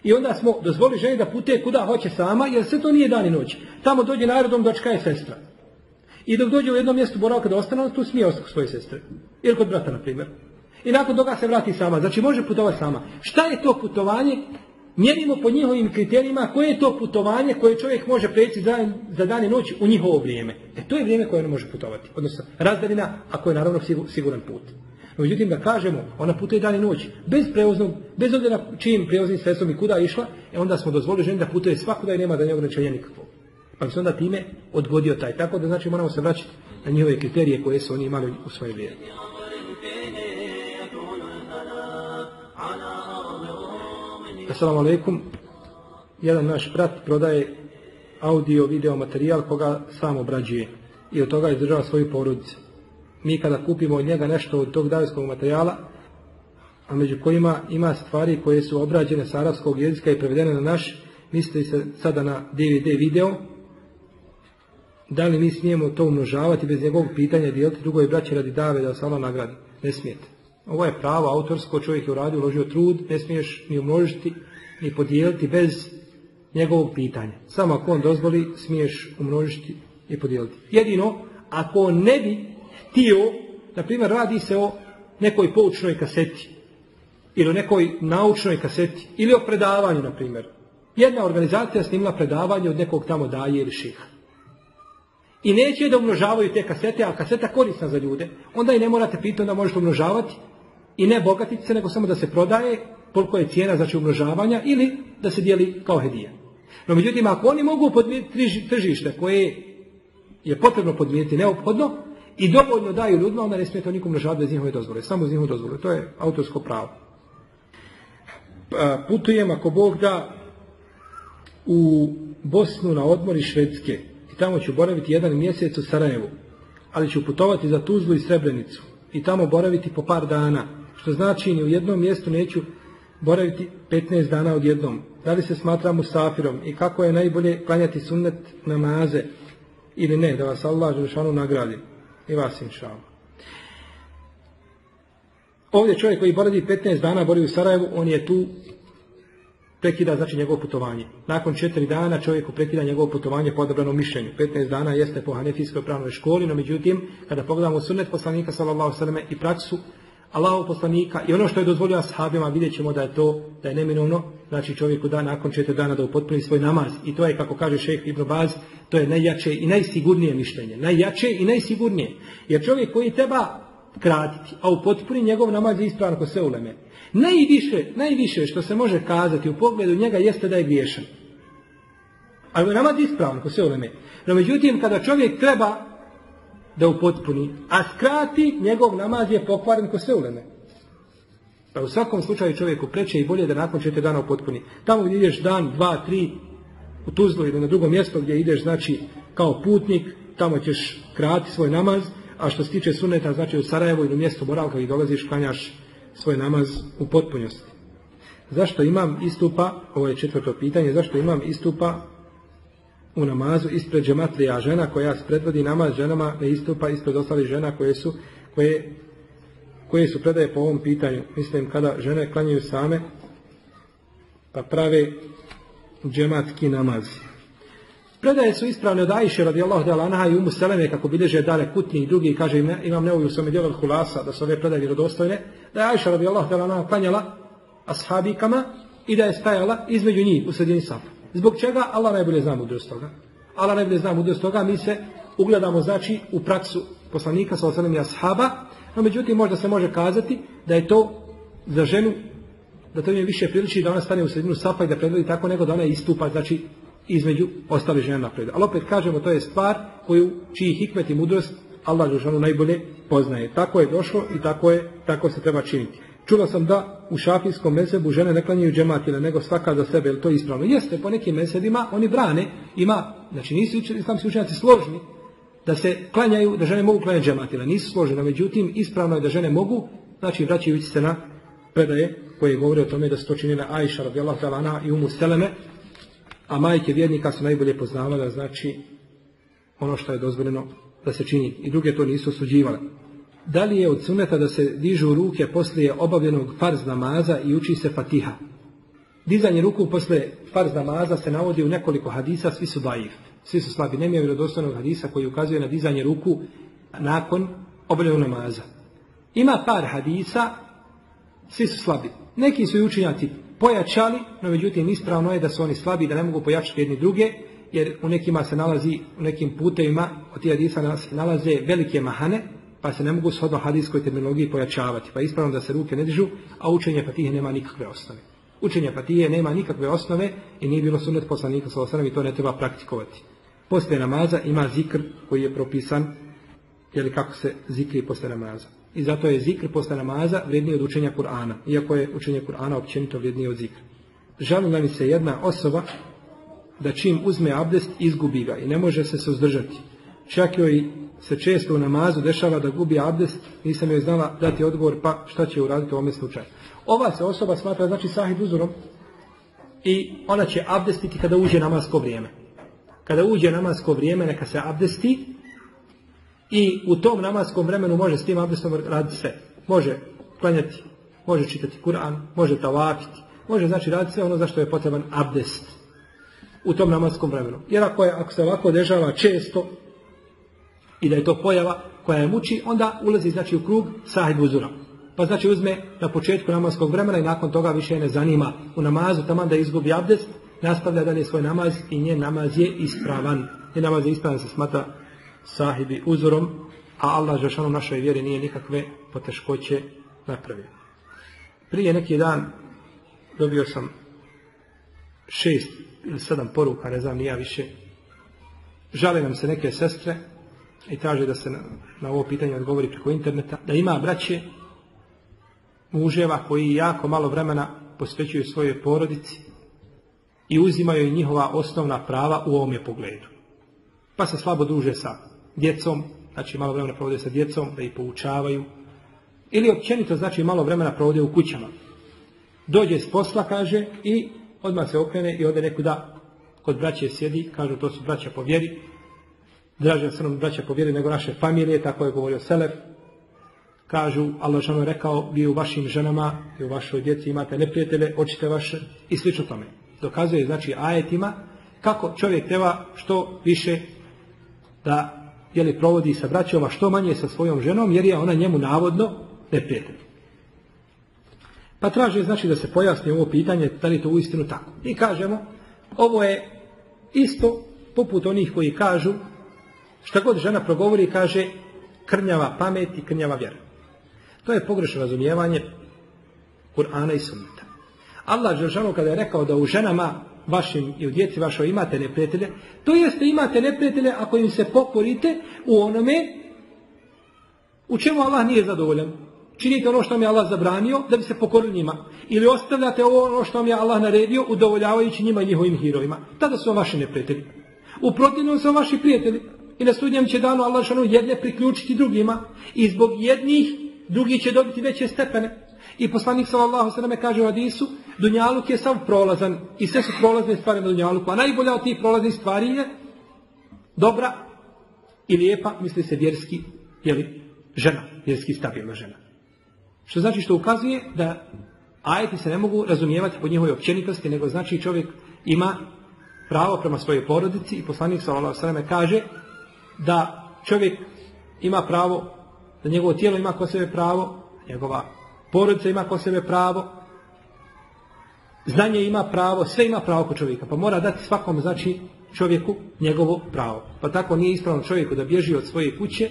I onda smo dozvolili ženi da putuje kuda hoće sama, jer sve to nije dan i noć. Tamo dođe na aerodrom dočka je sestra. I dok dođe u jednom mjestu boravka da ostane, tu smije ostati svoje sestre. Ili kod brata, na primjer. I nakon toga se vrati sama. Znači može putovati sama. Šta je to putovanje mjerimo po njihovim kriterijima koje je to putovanje koje čovjek može preći za, za dan i noć u njihovo vrijeme. E to je vrijeme koje on može putovati. Odnosno razdaljina, ako je naravno siguran put. No, međutim, da kažemo, ona putuje dan i noć, bez prevoznog, bez obzira čijim prevoznim sredstvom i kuda išla, e onda smo dozvolili ženi da putuje svakuda i nema da nje ograničenja nikakvog. Pa bi se onda time odgodio taj. Tako da znači moramo se vraćati na njihove kriterije koje su oni imali u svoje vrijeme. Assalamu alaikum. Jedan naš brat prodaje audio, video materijal koga sam obrađuje i od toga izdržava svoju porodicu. Mi kada kupimo od njega nešto od tog davijskog materijala, a među kojima ima stvari koje su obrađene s arapskog jezika i prevedene na naš, misli se sada na DVD video, da li mi smijemo to umnožavati bez njegovog pitanja i dijeliti drugoj braći radi dave da se nagradi? Ne smijete. Ovo je pravo autorsko, čovjek je uradio, uložio trud, ne smiješ ni umnožiti, ni podijeliti bez njegovog pitanja. Samo ako on dozvoli, smiješ umnožiti i podijeliti. Jedino, ako on ne bi htio, na primjer, radi se o nekoj poučnoj kaseti, ili o nekoj naučnoj kaseti, ili o predavanju, na primjer. Jedna organizacija snimila predavanje od nekog tamo daje ili šiha. I neće da umnožavaju te kasete, a kaseta korisna za ljude. Onda i ne morate pitati, onda možete umnožavati i ne bogatiti se, nego samo da se prodaje, koliko je cijena znači umnožavanja ili da se dijeli kao hedija. No međutim, ako oni mogu podmiriti tržište koje je potrebno podmiriti neophodno i dovoljno daju ljudima, onda ne smije to nikom umnožavati bez njihove dozvole. Samo uz njihove dozvole. To je autorsko pravo. Pa, putujem ako Bog da u Bosnu na odmor iz Švedske i tamo ću boraviti jedan mjesec u Sarajevu, ali ću putovati za Tuzlu i Srebrenicu i tamo boraviti po par dana, što znači ni u jednom mjestu neću boraviti 15 dana odjednom. Da li se smatra musafirom i kako je najbolje klanjati sunnet namaze ili ne, da vas Allah Žešanu nagradi i vas inšao. Ovdje čovjek koji boravi 15 dana boravi u Sarajevu, on je tu prekida znači njegovo putovanje. Nakon četiri dana čovjeku prekida njegovo putovanje po odabranom mišljenju. 15 dana jeste po Hanefijskoj pravnoj školi, no međutim, kada pogledamo sunnet poslanika sallallahu i praksu Allahov poslanika i ono što je dozvolio ashabima, vidjet ćemo da je to, da je neminovno, znači čovjeku da nakon četiri dana da upotpuni svoj namaz. I to je, kako kaže šejh Ibn Baz, to je najjače i najsigurnije mišljenje. Najjače i najsigurnije. Jer čovjek koji treba kratiti, a upotpuni njegov namaz je ispravan ko sve uleme. Najviše, najviše što se može kazati u pogledu njega jeste da je griješan. Ali je namaz ispravan ko sve uleme. No međutim, kada čovjek treba da upotpuni, a skrati, njegov namaz je pokvaren ko sve uleme. Pa u svakom slučaju čovjeku preče i bolje da nakon četiri dana upotpuni. Tamo gdje ideš dan, dva, tri, u Tuzlu ili na drugo mjesto gdje ideš, znači, kao putnik, tamo ćeš krati svoj namaz, a što se tiče suneta, znači u Sarajevu ili u mjestu boravka i dolaziš, klanjaš svoj namaz u potpunjosti. Zašto imam istupa, ovo je četvrto pitanje, zašto imam istupa u namazu ispred džematlija žena koja predvodi namaz ženama ne istupa ispred ostalih žena koje su koje, koje su predaje po ovom pitanju. Mislim kada žene klanjaju same pa prave džematski namaz. Predaje su ispravne od Ajše radijallahu da lanaha i umu Seleme kako bilježe dale kutni i drugi kaže imam neovi u svome dijelu hulasa da su ove predaje vjerodostojne da je Ajša radijallahu da lanaha klanjala ashabikama i da je stajala između njih u sredini safa. Zbog čega? Allah najbolje zna mudrost toga. Allah najbolje zna mudrost toga. Mi se ugledamo znači u praksu poslanika sa osanem ashaba, no međutim možda se može kazati da je to za ženu da to je više priliči da ona stane u sredinu sapa i da predvodi tako nego da ona istupa znači između ostale žene napred. Ali opet kažemo to je stvar koju čiji hikmet i mudrost Allah Žešanu najbolje poznaje. Tako je došlo i tako je tako se treba činiti. Čula sam da u šafijskom mesebu žene ne klanjaju džematile, nego svaka za sebe, je to ispravno? Jeste, po nekim mesebima oni brane, ima, znači nisu islamski učenjaci složni, da se klanjaju, da žene mogu klanjati džematile, nisu složene, međutim, ispravno je da žene mogu, znači vraćajući se na predaje koje govore o tome da su to činile Ajša radijallahu talana i Umu Seleme, a majke vjernika su najbolje poznavale, znači ono što je dozvoljeno da se čini. I druge to nisu osuđivale da li je od suneta da se dižu ruke poslije obavljenog farz namaza i uči se fatiha. Dizanje ruku poslije farz namaza se navodi u nekoliko hadisa, svi su daif. Svi su slabi. Nema vjerodostojnog hadisa koji ukazuje na dizanje ruku nakon obavljenog namaza. Ima par hadisa, svi su slabi. Neki su i učinjati pojačali, no međutim ispravno je da su oni slabi, da ne mogu pojačati jedni druge, jer u nekima se nalazi, u nekim putevima od tih hadisa nalaze velike mahane, pa se ne mogu shodno hadijskoj terminologiji pojačavati. Pa ispravno da se ruke ne dižu, a učenje Fatihe nema nikakve osnove. Učenje Fatihe nema nikakve osnove i nije bilo sunet poslanika sa i to ne treba praktikovati. Poslije namaza ima zikr koji je propisan, ili kako se zikri poslije namaza. I zato je zikr posle namaza vrijedniji od učenja Kur'ana, iako je učenje Kur'ana općenito vrijednije od zikra. Žalila mi se jedna osoba da čim uzme abdest izgubi ga i ne može se suzdržati. Čak joj se često u namazu dešava da gubi abdest, nisam joj znala dati odgovor pa šta će uraditi u ovome slučaju. Ova se osoba smatra znači sahid uzorom i ona će abdestiti kada uđe namasko vrijeme. Kada uđe namasko vrijeme neka se abdesti i u tom namaskom vremenu može s tim abdestom raditi sve. Može klanjati, može čitati Kur'an, može tavafiti, može znači raditi sve ono za što je potreban abdest u tom namaskom vremenu. Jer ako, je, ako se ovako održava često i da je to pojava koja je muči, onda ulazi znači u krug sahid uzura. Pa znači uzme na početku namaskog vremena i nakon toga više ne zanima u namazu, tamo da izgubi abdest, nastavlja dalje svoj namaz i njen namaz je ispravan. Njen namaz je ispravan se smatra sahibi uzorom, a Allah Žešanu našoj vjeri nije nikakve poteškoće napravio. Prije neki dan dobio sam šest ili sedam poruka, ne znam, nija više. Žale nam se neke sestre i traže da se na, na ovo pitanje odgovori preko interneta, da ima braće muževa koji jako malo vremena posvećuju svojoj porodici i uzimaju njihova osnovna prava u ovome pogledu. Pa se slabo druže sa djecom, znači malo vremena provode sa djecom, da ih poučavaju, ili općenito znači malo vremena provode u kućama. Dođe s posla, kaže, i odmah se okrene i ode nekuda kod braće sjedi, kažu to su braća po vjeri, draže se nam braća po nego naše familije, tako je govorio Selef. Kažu, Allah je rekao, vi u vašim ženama i u vašoj djeci imate neprijatelje, očite vaše i slično tome. Dokazuje, znači, ajetima kako čovjek treba što više da li provodi sa braćom, a što manje sa svojom ženom, jer je ona njemu navodno neprijatelj. Pa traže znači da se pojasni ovo pitanje, da li je to uistinu tako. I kažemo, ovo je isto poput onih koji kažu, šta god žena progovori, kaže krnjava pamet i krnjava vjera. To je pogrešno razumijevanje Kur'ana i sunnita. Allah Žešanu kada je rekao da u ženama vašim i u djeci vašoj imate neprijatelje, to jeste imate neprijatelje ako im se pokorite u onome u čemu Allah nije zadovoljan. Činite ono što vam je Allah zabranio da bi se pokorili njima. Ili ostavljate ono što vam je Allah naredio udovoljavajući njima i njihovim hirovima. Tada su vam vaši neprijatelji. U protivnom su vaši prijatelji. I na sudnjem će danu Allah šanu jedne priključiti drugima. I zbog jednih drugi će dobiti veće stepene. I poslanik sallallahu sallam kaže u hadisu, Dunjaluk je sam prolazan i sve su prolazne stvari na Dunjaluku. A najbolja od tih prolaznih stvari je dobra i lijepa, misli se vjerski, jeli, žena, vjerski stabilna žena. Što znači što ukazuje da ajeti se ne mogu razumijevati po njihovoj općenitosti, nego znači čovjek ima pravo prema svojoj porodici i poslanik sallallahu sallam kaže da čovjek ima pravo, da njegovo tijelo ima ko sebe pravo, njegova porodica ima ko sebe pravo, znanje ima pravo, sve ima pravo kod čovjeka, pa mora dati svakom, znači, čovjeku njegovo pravo. Pa tako nije ispravno čovjeku da bježi od svoje kuće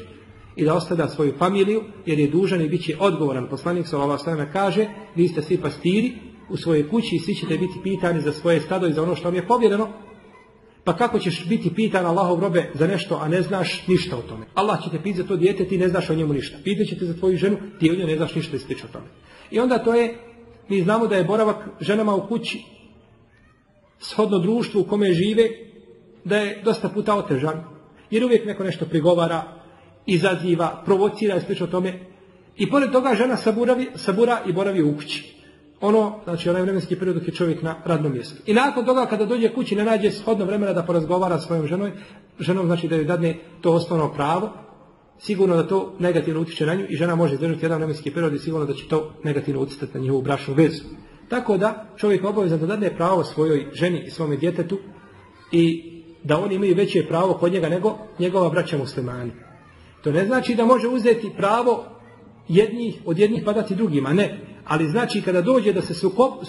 i da ostavlja svoju familiju, jer je dužan i bit će odgovoran. Poslanik sallallahu kaže, vi ste svi pastiri u svojoj kući i svi ćete biti pitani za svoje stado i za ono što vam je povjereno. Pa kako ćeš biti pitan Allahov robe za nešto, a ne znaš ništa o tome? Allah će te pitati za to dijete, ti ne znaš o njemu ništa. Pitat će te za tvoju ženu, ti o njoj ne znaš ništa i o tome. I onda to je, mi znamo da je boravak ženama u kući, shodno društvu u kome žive, da je dosta puta otežan. Jer uvijek neko nešto prigovara, izaziva, provocira i o tome. I pored toga žena saburavi, sabura i boravi u kući ono, znači onaj vremenski period dok je čovjek na radnom mjestu. I nakon toga kada dođe kući ne nađe shodno vremena da porazgovara s svojom ženom, ženom znači da joj dadne to osnovno pravo, sigurno da to negativno utječe na nju i žena može izdržati jedan vremenski period i sigurno da će to negativno utjecati na njihovu brašnu vezu. Tako da čovjek obavezan da dadne pravo svojoj ženi i svome djetetu i da oni imaju veće pravo kod njega nego njegova braća muslimani. To ne znači da može uzeti pravo jednih od jednih pa dati drugima, ne Ali znači kada dođe da se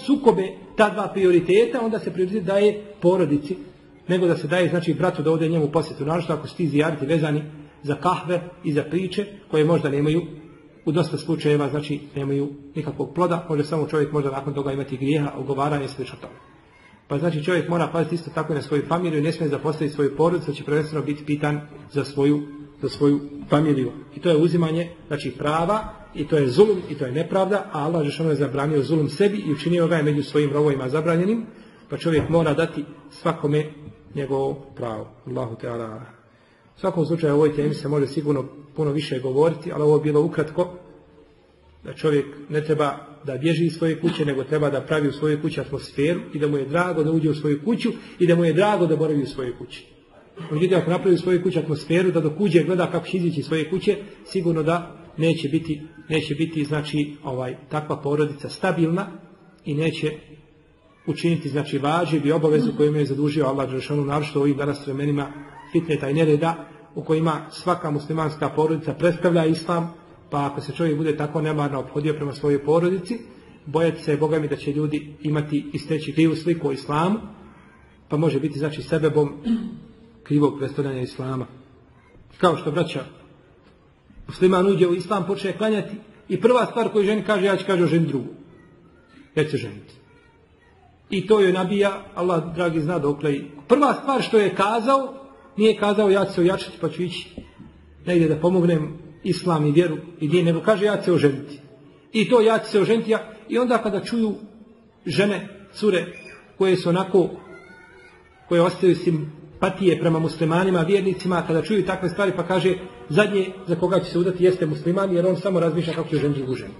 sukobe ta dva prioriteta, onda se prioritet daje porodici, nego da se daje znači bratu da ode njemu posjetu. Naravno ako su ti zijariti vezani za kahve i za priče koje možda nemaju u dosta slučajeva znači nemaju nikakvog ploda, može samo čovjek možda nakon toga imati grijeha, ogovaranje i slično tome. Pa znači čovjek mora paziti isto tako na svoju familiju i ne smije zapostaviti svoju porodicu, će prvenstveno biti pitan za svoju, za svoju familiju. I to je uzimanje znači prava i to je zulum i to je nepravda, a Allah Žešano je zabranio zulum sebi i učinio ga je među svojim rovovima zabranjenim, pa čovjek mora dati svakome njegovo pravo. Allahu Teala. U svakom slučaju o ovoj temi se može sigurno puno više govoriti, ali ovo je bilo ukratko da čovjek ne treba da bježi iz svoje kuće, nego treba da pravi u svojoj kući atmosferu i da mu je drago da uđe u svoju kuću i da mu je drago da boravi u svojoj kući. Međutim, ako napravi u svojoj kući atmosferu, da dok uđe gleda kako će izići iz svoje kuće, sigurno da neće biti, neće biti znači, ovaj, takva porodica stabilna i neće učiniti znači vađiv i obavezu koju je zadužio Allah Žešanu naročito u ovim danas vremenima fitneta i nereda u kojima svaka muslimanska porodica predstavlja islam, pa ako se čovjek bude tako nemarno obhodio prema svojoj porodici, bojati se Boga mi da će ljudi imati i steći krivu sliku o islamu, pa može biti znači sebebom krivog predstavljanja islama. Kao što braća musliman uđe u islam, počne klanjati i prva stvar koju ženi kaže, ja ću kaže o ženi drugu. Ja ću ženiti. I to joj nabija, Allah dragi zna dokle. Prva stvar što je kazao, nije kazao ja ću se ojačati pa ću ići negdje da pomognem islam i vjeru i dije, nego kaže ja ću se oženiti. I to ja ću se oženiti. I onda kada čuju žene, cure, koje su onako, koje ostaju simpatije prema muslimanima, vjernicima, kada čuju takve stvari pa kaže zadnje za koga će se udati jeste musliman jer on samo razmišlja kako će ženiti drugu ženu.